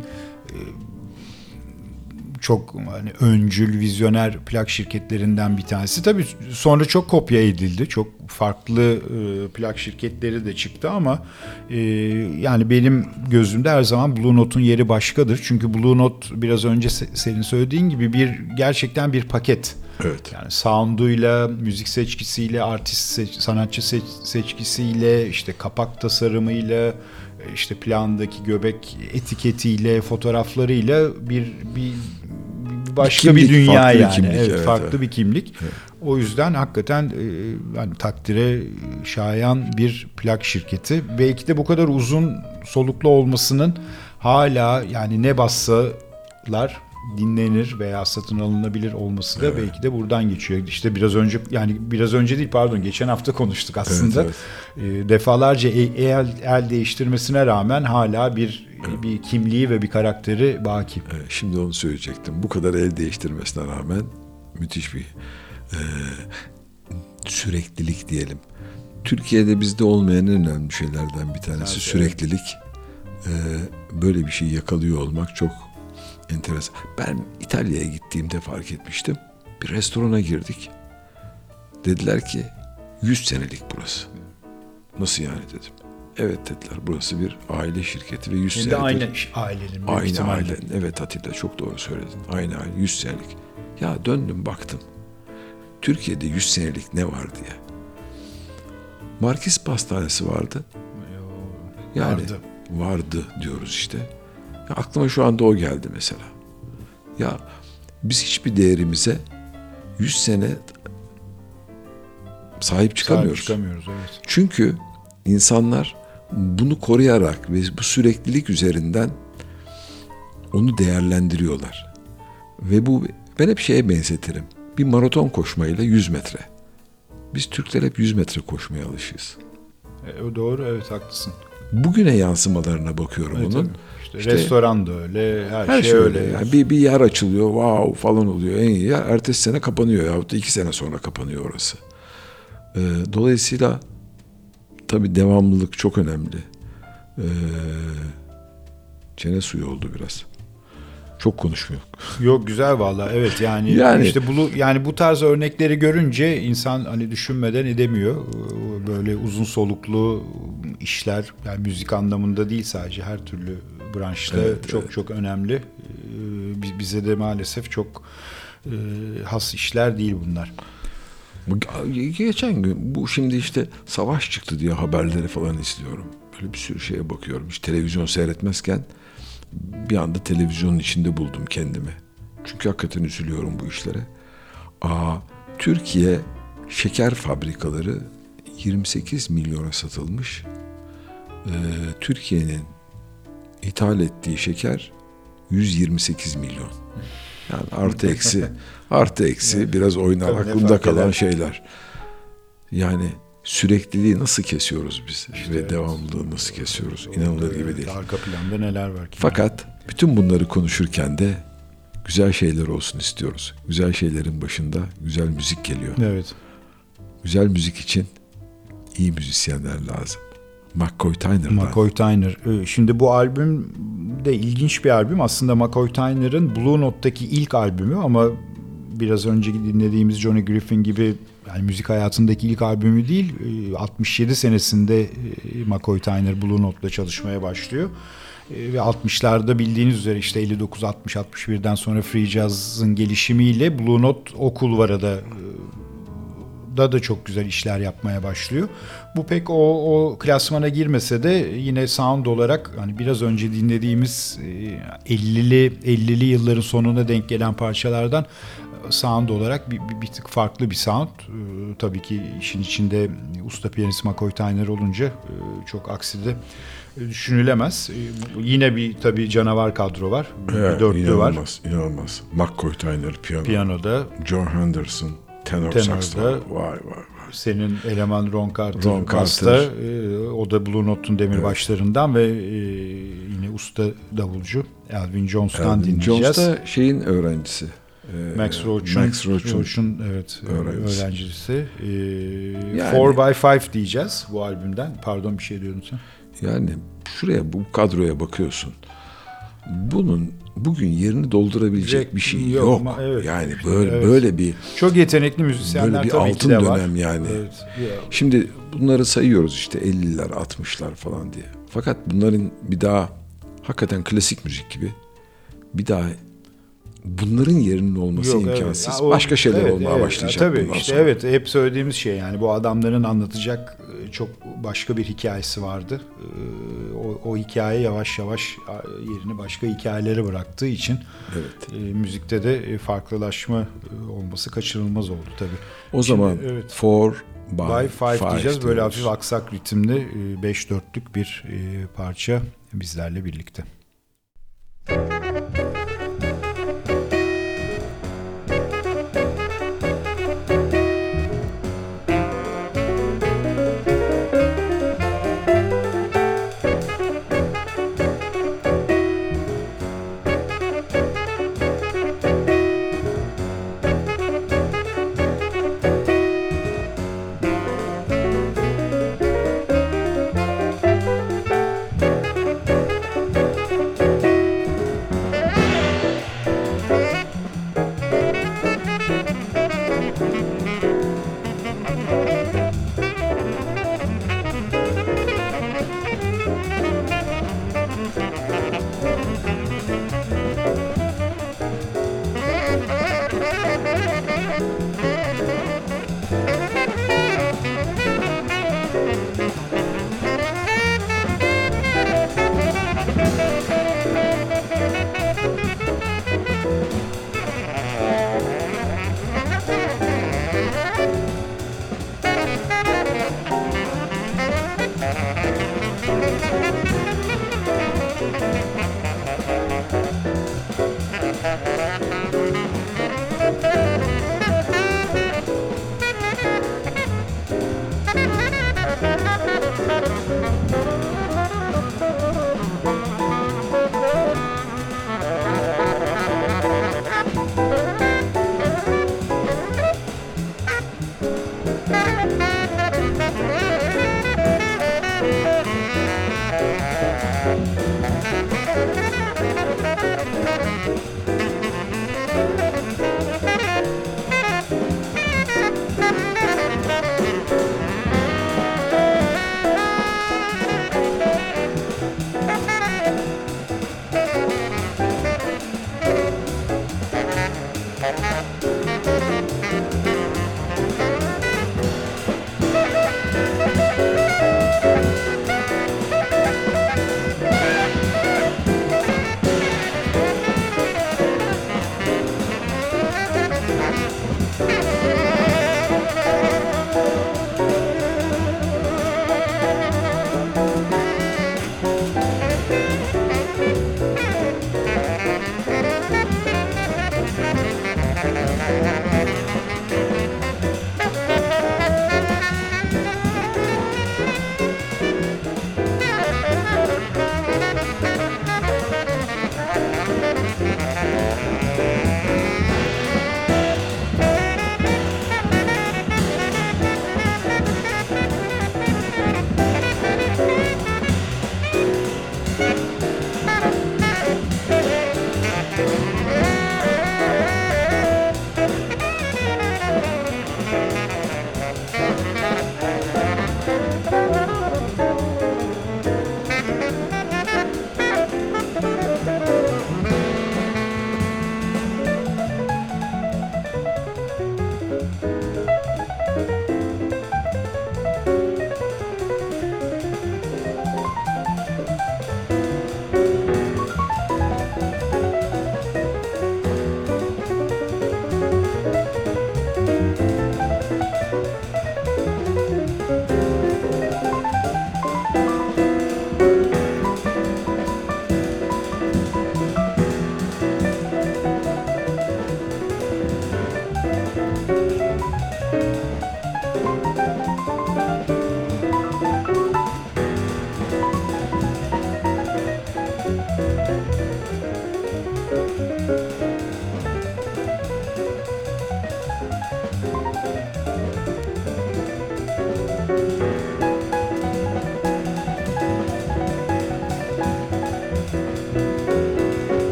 Speaker 2: çok hani öncül, vizyoner plak şirketlerinden bir tanesi. Tabii sonra çok kopya edildi. Çok farklı e, plak şirketleri de çıktı ama e, yani benim gözümde her zaman Blue Note'un yeri başkadır. Çünkü Blue Note biraz önce se- senin söylediğin gibi bir gerçekten bir paket.
Speaker 1: evet.
Speaker 2: Yani sound'uyla, müzik seçkisiyle, artist seç- sanatçı seç- seçkisiyle, işte kapak tasarımıyla, işte plandaki göbek etiketiyle, fotoğraflarıyla bir bir, bir başka bir,
Speaker 1: kimlik,
Speaker 2: dünya
Speaker 1: farklı bir
Speaker 2: yani.
Speaker 1: kimlik,
Speaker 2: evet,
Speaker 1: evet,
Speaker 2: farklı
Speaker 1: evet.
Speaker 2: bir kimlik. O yüzden hakikaten e, yani takdire şayan bir plak şirketi. Belki de bu kadar uzun soluklu olmasının hala yani ne bassalar dinlenir veya satın alınabilir olması da belki de buradan geçiyor. İşte biraz önce yani biraz önce değil pardon geçen hafta konuştuk aslında.
Speaker 1: Evet,
Speaker 2: E, defalarca e- el, el değiştirmesine rağmen hala bir bir kimliği ve bir karakteri baki.
Speaker 1: Ee, Şimdi onu söyleyecektim. Bu kadar el değiştirmesine rağmen müthiş bir e, süreklilik diyelim. Türkiye'de bizde olmayan en önemli şeylerden bir tanesi
Speaker 2: Evet,
Speaker 1: süreklilik. Ee, böyle bir şey yakalıyor olmak çok enteresan. Ben İtalya'ya gittiğimde fark etmiştim. Bir restorana girdik. Dediler ki 100 senelik burası. Nasıl yani dedim. Evet dediler burası bir aile şirketi ve 100
Speaker 2: Şimdi
Speaker 1: senedir.
Speaker 2: aynı ailenin
Speaker 1: Aynı
Speaker 2: ihtimalle.
Speaker 1: aile. Evet Atilla çok doğru söyledin. Aynı aile. 100 senelik. Ya döndüm baktım. Türkiye'de 100 senelik ne var diye. Markis Pastanesi vardı. Yani
Speaker 2: Vardı.
Speaker 1: vardı, diyoruz işte. Ya aklıma şu anda o geldi mesela. Ya biz hiçbir değerimize 100 sene sahip çıkamıyoruz.
Speaker 2: Sahip çıkamıyoruz evet.
Speaker 1: Çünkü insanlar bunu koruyarak ve bu süreklilik üzerinden onu değerlendiriyorlar. Ve bu ben hep şeye benzetirim. Bir maraton koşmayla 100 metre. Biz Türkler hep 100 metre koşmaya alışığız.
Speaker 2: E, o doğru evet haklısın.
Speaker 1: Bugüne yansımalarına bakıyorum
Speaker 2: Evet,
Speaker 1: onun.
Speaker 2: tabii. İşte restoran da öyle, her,
Speaker 1: Her
Speaker 2: şey,
Speaker 1: şey
Speaker 2: öyle.
Speaker 1: Yani bir, bir yer açılıyor, wow falan oluyor en iyi yer. Ertesi sene kapanıyor yahut da iki sene sonra kapanıyor orası. Ee, dolayısıyla tabii devamlılık çok önemli. Ee, çene suyu oldu biraz. Çok konuşmuyor.
Speaker 2: Yok güzel valla evet yani,
Speaker 1: Yani-
Speaker 2: işte bu yani bu tarz örnekleri görünce insan hani düşünmeden edemiyor. Böyle uzun soluklu işler yani müzik anlamında değil sadece her türlü branşta
Speaker 1: Evet,
Speaker 2: çok
Speaker 1: evet.
Speaker 2: çok önemli. Ee, bi- Bize de maalesef çok e, has işler değil bunlar.
Speaker 1: Bu- Geçen gün bu şimdi işte savaş çıktı diye haberleri falan izliyorum. Böyle bir sürü şeye bakıyorum. Hiç televizyon seyretmezken bir anda televizyonun içinde buldum kendimi. Çünkü hakikaten üzülüyorum bu işlere. Aa, Türkiye şeker fabrikaları 28 milyona satılmış. Ee, Türkiye'nin ithal ettiği şeker 128 milyon. Yani artı eksi (laughs) artı eksi biraz oynar
Speaker 2: Tabii
Speaker 1: aklımda kalan
Speaker 2: eder?
Speaker 1: şeyler. Yani sürekliliği nasıl kesiyoruz biz ve
Speaker 2: evet.
Speaker 1: devamlılığı nasıl kesiyoruz? İnanılır gibi
Speaker 2: Evet,
Speaker 1: değil.
Speaker 2: Arka planda neler var ki?
Speaker 1: Fakat bütün bunları konuşurken de güzel şeyler olsun istiyoruz. Güzel şeylerin başında güzel müzik geliyor.
Speaker 2: Evet.
Speaker 1: Güzel müzik için iyi müzisyenler lazım. McCoy Tyner'dan.
Speaker 2: McCoy Tyner. Ee, Şimdi bu albüm de ilginç bir albüm. Aslında McCoy Tyner'ın Blue Note'daki ilk albümü ama biraz önceki dinlediğimiz Johnny Griffin gibi yani müzik hayatındaki ilk albümü değil. Ee, 67 senesinde e, McCoy Tyner Blue Note'la çalışmaya başlıyor. Ee, Ve 60'larda bildiğiniz üzere işte 59, 60, 61'den sonra Free Jazz'ın gelişimiyle Blue Note o kulvarada da da çok güzel işler yapmaya başlıyor. Bu pek o, o klasmana girmese de yine sound olarak hani biraz önce dinlediğimiz e, 50'li 50'li yılların sonuna denk gelen parçalardan e, sound olarak bir, bir, bir tık farklı bir sound. E, tabii ki işin içinde usta piyanist McCoy Tyner olunca e, çok aksi de düşünülemez. E, yine bir tabii canavar kadro var.
Speaker 1: Evet,
Speaker 2: bir dörtlü var.
Speaker 1: inanılmaz, inanılmaz. McCoy Tyner piyano,
Speaker 2: Piyanoda
Speaker 1: John Henderson tenor saksafon. Vay vay vay.
Speaker 2: Senin eleman Ron Carter,
Speaker 1: Ron Carter.
Speaker 2: basta, e, o da Blue Note'un demirbaşlarından ve e, yine usta davulcu Elvin Jones'tan
Speaker 1: Elvin
Speaker 2: dinleyeceğiz.
Speaker 1: Jones da şeyin öğrencisi. Ee,
Speaker 2: Max Roach'un
Speaker 1: Max Roach'un
Speaker 2: Roach'un, evet
Speaker 1: öğrencisi.
Speaker 2: öğrencisi. E,
Speaker 1: Yani-
Speaker 2: 4x5 diyeceğiz bu albümden. Pardon bir şey diyordun sen.
Speaker 1: Yani şuraya bu kadroya bakıyorsun. Bunun bugün yerini doldurabilecek
Speaker 2: Direkt
Speaker 1: bir şey
Speaker 2: yok
Speaker 1: yok.
Speaker 2: ama evet.
Speaker 1: Yani böyle
Speaker 2: Evet.
Speaker 1: böyle bir
Speaker 2: Çok yetenekli müzisyenler
Speaker 1: böyle bir
Speaker 2: tabii
Speaker 1: altın
Speaker 2: de var.
Speaker 1: dönem yani.
Speaker 2: Evet. Ya,
Speaker 1: Şimdi bunları sayıyoruz işte 50'ler 60'lar falan diye. Fakat bunların bir daha hakikaten klasik müzik gibi bir daha bunların yerinin olması
Speaker 2: Yok, evet.
Speaker 1: imkansız.
Speaker 2: Ya o-
Speaker 1: Başka şeyler
Speaker 2: evet,
Speaker 1: olmaya
Speaker 2: evet.
Speaker 1: başlayacak
Speaker 2: Ya tabii işte
Speaker 1: sonra.
Speaker 2: evet hep söylediğimiz şey yani bu adamların anlatacak e, çok başka bir hikayesi vardı. E, O, o hikaye yavaş yavaş yerini başka hikayelere bıraktığı için
Speaker 1: Evet.
Speaker 2: e, müzikte de farklılaşma olması kaçınılmaz oldu tabii.
Speaker 1: O zaman
Speaker 2: evet.
Speaker 1: four by,
Speaker 2: By Five,
Speaker 1: five
Speaker 2: diyeceğiz. Böyle hafif aksak ritimli 5 dörtlük bir parça bizlerle birlikte.
Speaker 3: Thank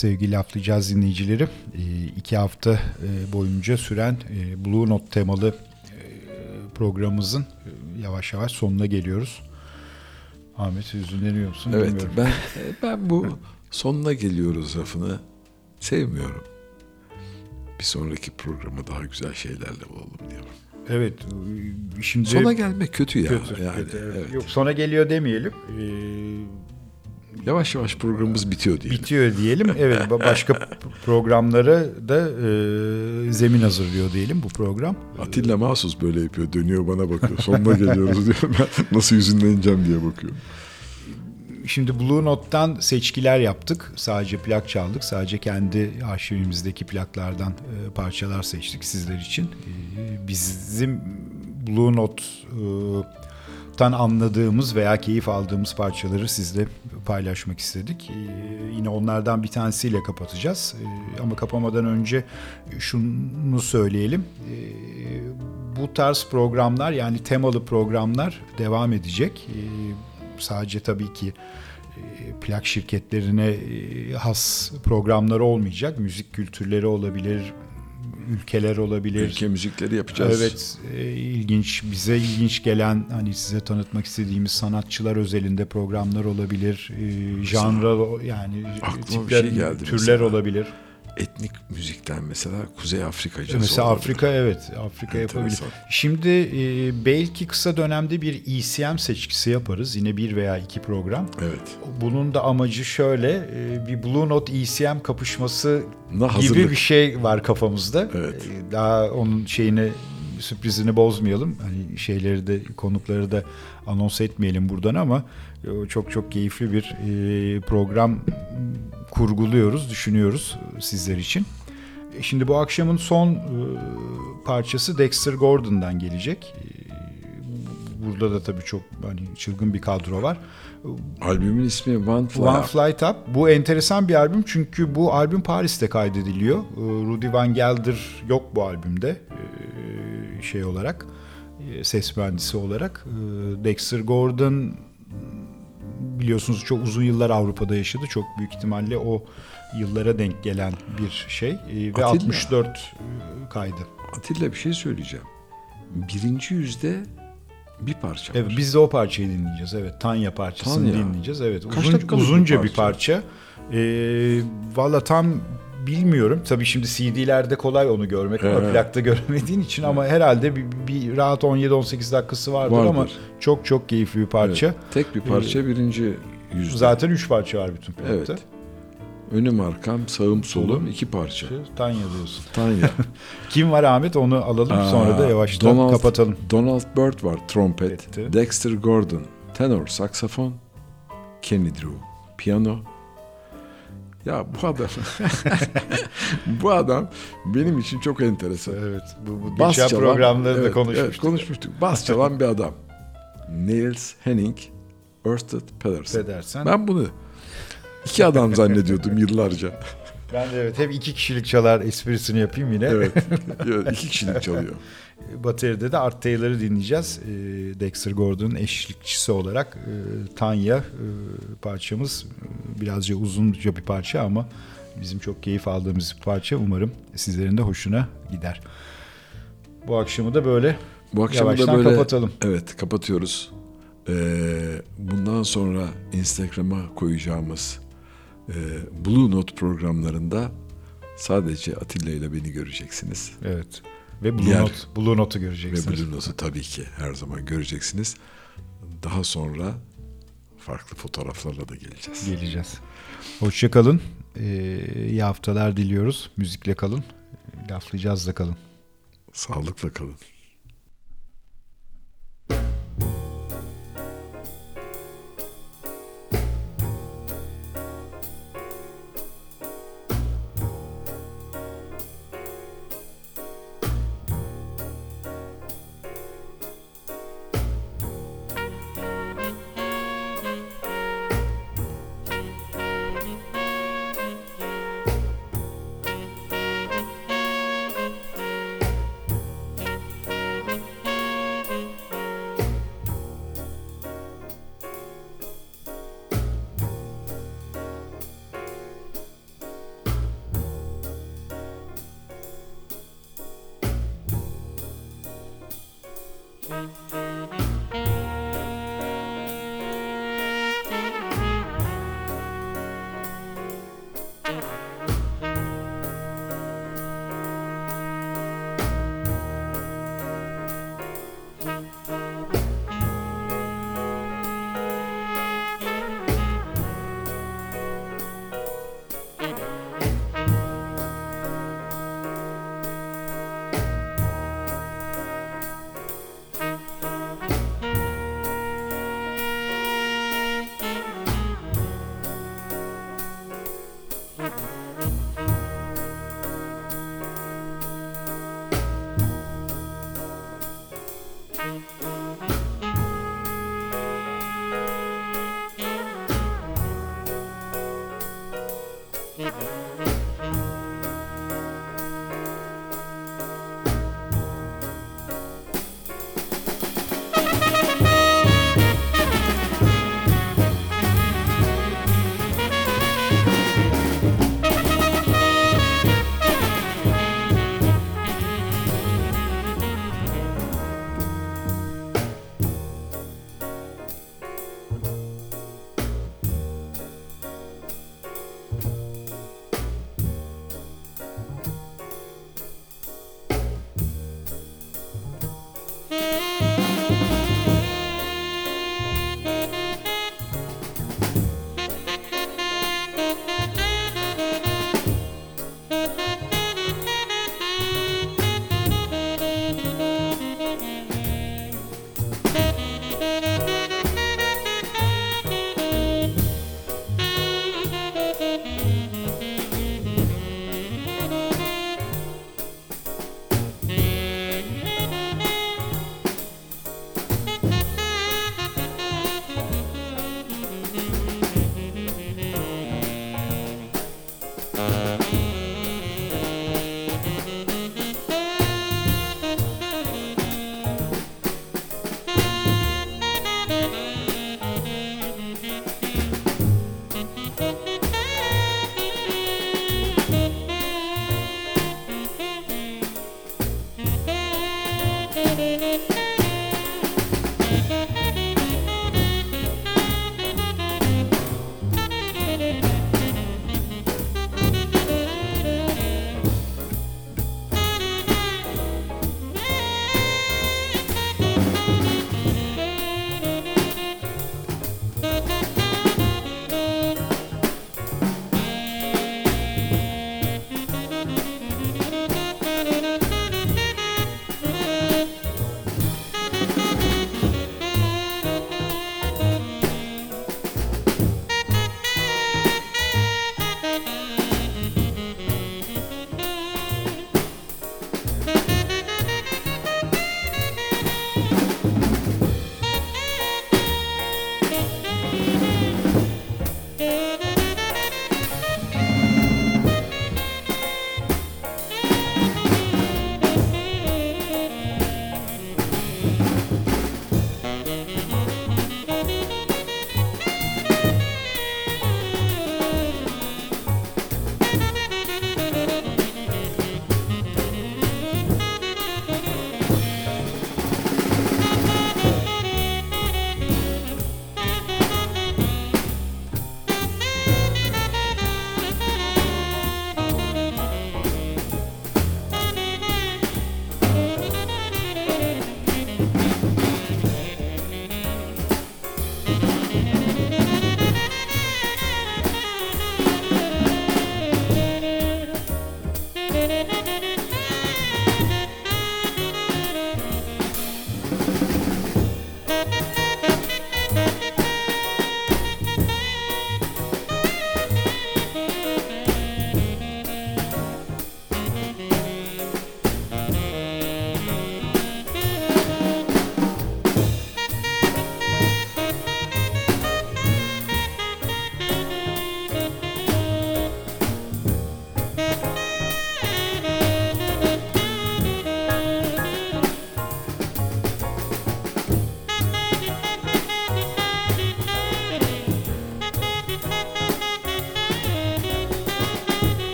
Speaker 2: sevgili laflayacağız dinleyicileri. E, iki hafta e, boyunca süren e, Blue Note temalı programımızın yavaş yavaş sonuna geliyoruz. Ahmet hüzünleniyor musun?
Speaker 1: Evet
Speaker 2: bilmiyorum.
Speaker 1: ben ben bu sonuna geliyoruz lafını sevmiyorum. Bir sonraki programa daha güzel şeylerle olalım diyorum.
Speaker 2: Evet. Şimdi
Speaker 1: Sona gelmek kötü ya.
Speaker 2: kötü,
Speaker 1: yani,
Speaker 2: kötü, evet.
Speaker 1: evet.
Speaker 2: Yok sona geliyor demeyelim. Ee,
Speaker 1: Yavaş yavaş programımız bitiyor diyelim.
Speaker 2: bitiyor diyelim. Evet ba- başka programlara da e, zemin hazırlıyor diyelim bu program.
Speaker 1: Atilla mahsus böyle yapıyor. Dönüyor bana bakıyor. Sonuna geliyoruz diyor. Ben (laughs) nasıl yüzünleneceğim diye bakıyorum.
Speaker 2: Şimdi Blue Note'dan seçkiler yaptık. Sadece plak çaldık. Sadece kendi arşivimizdeki plaklardan e, parçalar seçtik sizler için. E, bizim Blue Note'tan anladığımız veya keyif aldığımız parçaları sizle paylaşmak istedik. E, yine onlardan bir tanesiyle kapatacağız. E, ama kapamadan önce şunu söyleyelim. E, bu tarz programlar yani temalı programlar devam edecek. E, sadece tabii ki e, plak şirketlerine e, has programları olmayacak. Müzik kültürleri olabilir, ülkeler olabilir.
Speaker 1: Ülke müzikleri yapacağız.
Speaker 2: Evet, e, ilginç bize ilginç gelen hani size tanıtmak istediğimiz sanatçılar özelinde programlar olabilir. E, janra yani
Speaker 1: Aklıma
Speaker 2: tipler,
Speaker 1: şey geldi
Speaker 2: türler
Speaker 1: mesela.
Speaker 2: olabilir.
Speaker 1: Etnik müzikten mesela Kuzey Afrika cazı
Speaker 2: Mesela
Speaker 1: olabilir.
Speaker 2: Afrika evet Afrika yapabilir.
Speaker 1: Enteresan.
Speaker 2: Şimdi e, belki kısa dönemde bir ECM seçkisi yaparız. Yine bir veya iki program.
Speaker 1: Evet.
Speaker 2: Bunun da amacı şöyle e, bir Blue Note ECM kapışması
Speaker 1: Na
Speaker 2: gibi
Speaker 1: hazırlık.
Speaker 2: bir şey var kafamızda.
Speaker 1: Evet.
Speaker 2: E, Daha onun şeyini sürprizini bozmayalım. Hani şeyleri de konukları da anons etmeyelim buradan ama çok çok keyifli bir e, program kurguluyoruz, düşünüyoruz sizler için. E, Şimdi bu akşamın son e, parçası Dexter Gordon'dan gelecek. E, Burada da tabii çok hani çılgın bir kadro var.
Speaker 1: Albümün ismi One Fly
Speaker 2: One
Speaker 1: Up.
Speaker 2: Flight Up. Bu enteresan bir albüm çünkü bu albüm Paris'te kaydediliyor. Rudy Van Gelder yok bu albümde şey olarak e, ses mühendisi olarak. Dexter Gordon biliyorsunuz çok uzun yıllar Avrupa'da yaşadı. Çok büyük ihtimalle o yıllara denk gelen bir şey Ee, ve
Speaker 1: Atilla.
Speaker 2: 64 e, kaydı.
Speaker 1: Atilla bir şey söyleyeceğim. Birinci yüzde bir parça
Speaker 2: Evet
Speaker 1: var.
Speaker 2: biz de o parçayı dinleyeceğiz. Evet Tanya parçasını
Speaker 1: Tanya.
Speaker 2: dinleyeceğiz. Evet
Speaker 1: Kaç
Speaker 2: uzun,
Speaker 1: bir
Speaker 2: uzunca bir
Speaker 1: parça?
Speaker 2: parça. Ee, Valla tam bilmiyorum. Tabii şimdi CD'lerde kolay onu görmek ama
Speaker 1: Evet.
Speaker 2: plakta (laughs) göremediğin için ama herhalde bir, bir rahat 17-18 dakikası vardır,
Speaker 1: Vardır.
Speaker 2: ama çok çok keyifli bir parça.
Speaker 1: Evet. Tek bir parça birinci yüzde.
Speaker 2: Zaten 3 parça var bütün plakta.
Speaker 1: Evet. Önüm arkam, sağım solum iki parça.
Speaker 2: Tanya diyorsun.
Speaker 1: Tanya. (laughs)
Speaker 2: Kim var Ahmet onu alalım sonra da
Speaker 1: Aa,
Speaker 2: yavaştan
Speaker 1: Donald-
Speaker 2: kapatalım.
Speaker 1: Donald Byrd var trompet.
Speaker 2: Etti.
Speaker 1: Dexter Gordon tenor saksafon. Kenny Drew piyano. Ya bu adam (laughs) bu adam benim için çok enteresan.
Speaker 2: Evet bu, bu
Speaker 1: Bas
Speaker 2: geçen
Speaker 1: çalan-
Speaker 2: programlarda
Speaker 1: evet,
Speaker 2: konuşmuştuk.
Speaker 1: evet, konuşmuştuk. Bas çalan bir adam. Niels Henning Ørsted Pedersen.
Speaker 2: Edersen.
Speaker 1: Ben bunu iki adam zannediyordum yıllarca.
Speaker 2: Ben de evet hep iki kişilik çalar esprisini yapayım yine.
Speaker 1: Evet (laughs) iki kişilik çalıyor.
Speaker 2: Bateride de Art Taylor'ı dinleyeceğiz. Ee, Dexter Gordon'un eşlikçisi olarak e, Tanya e, parçamız e, birazcık uzunca bir parça ama bizim çok keyif aldığımız bir parça. Umarım sizlerin de hoşuna gider. Bu akşamı da böyle
Speaker 1: Bu akşam da böyle
Speaker 2: kapatalım.
Speaker 1: Evet kapatıyoruz. Ee, bundan sonra Instagram'a koyacağımız e, Blue Note programlarında sadece Atilla ile beni göreceksiniz.
Speaker 2: Evet. Ve Blue,
Speaker 1: Diğer-
Speaker 2: Note, Blue Note'u
Speaker 1: Ve
Speaker 2: göreceksiniz.
Speaker 1: Blue Note'u tabii ki her zaman göreceksiniz. Daha sonra farklı fotoğraflarla da geleceğiz.
Speaker 2: Geleceğiz. Hoşçakalın. Ee, iyi haftalar diliyoruz. Müzikle kalın. Laflayacağız da kalın.
Speaker 1: Sağlıkla kalın.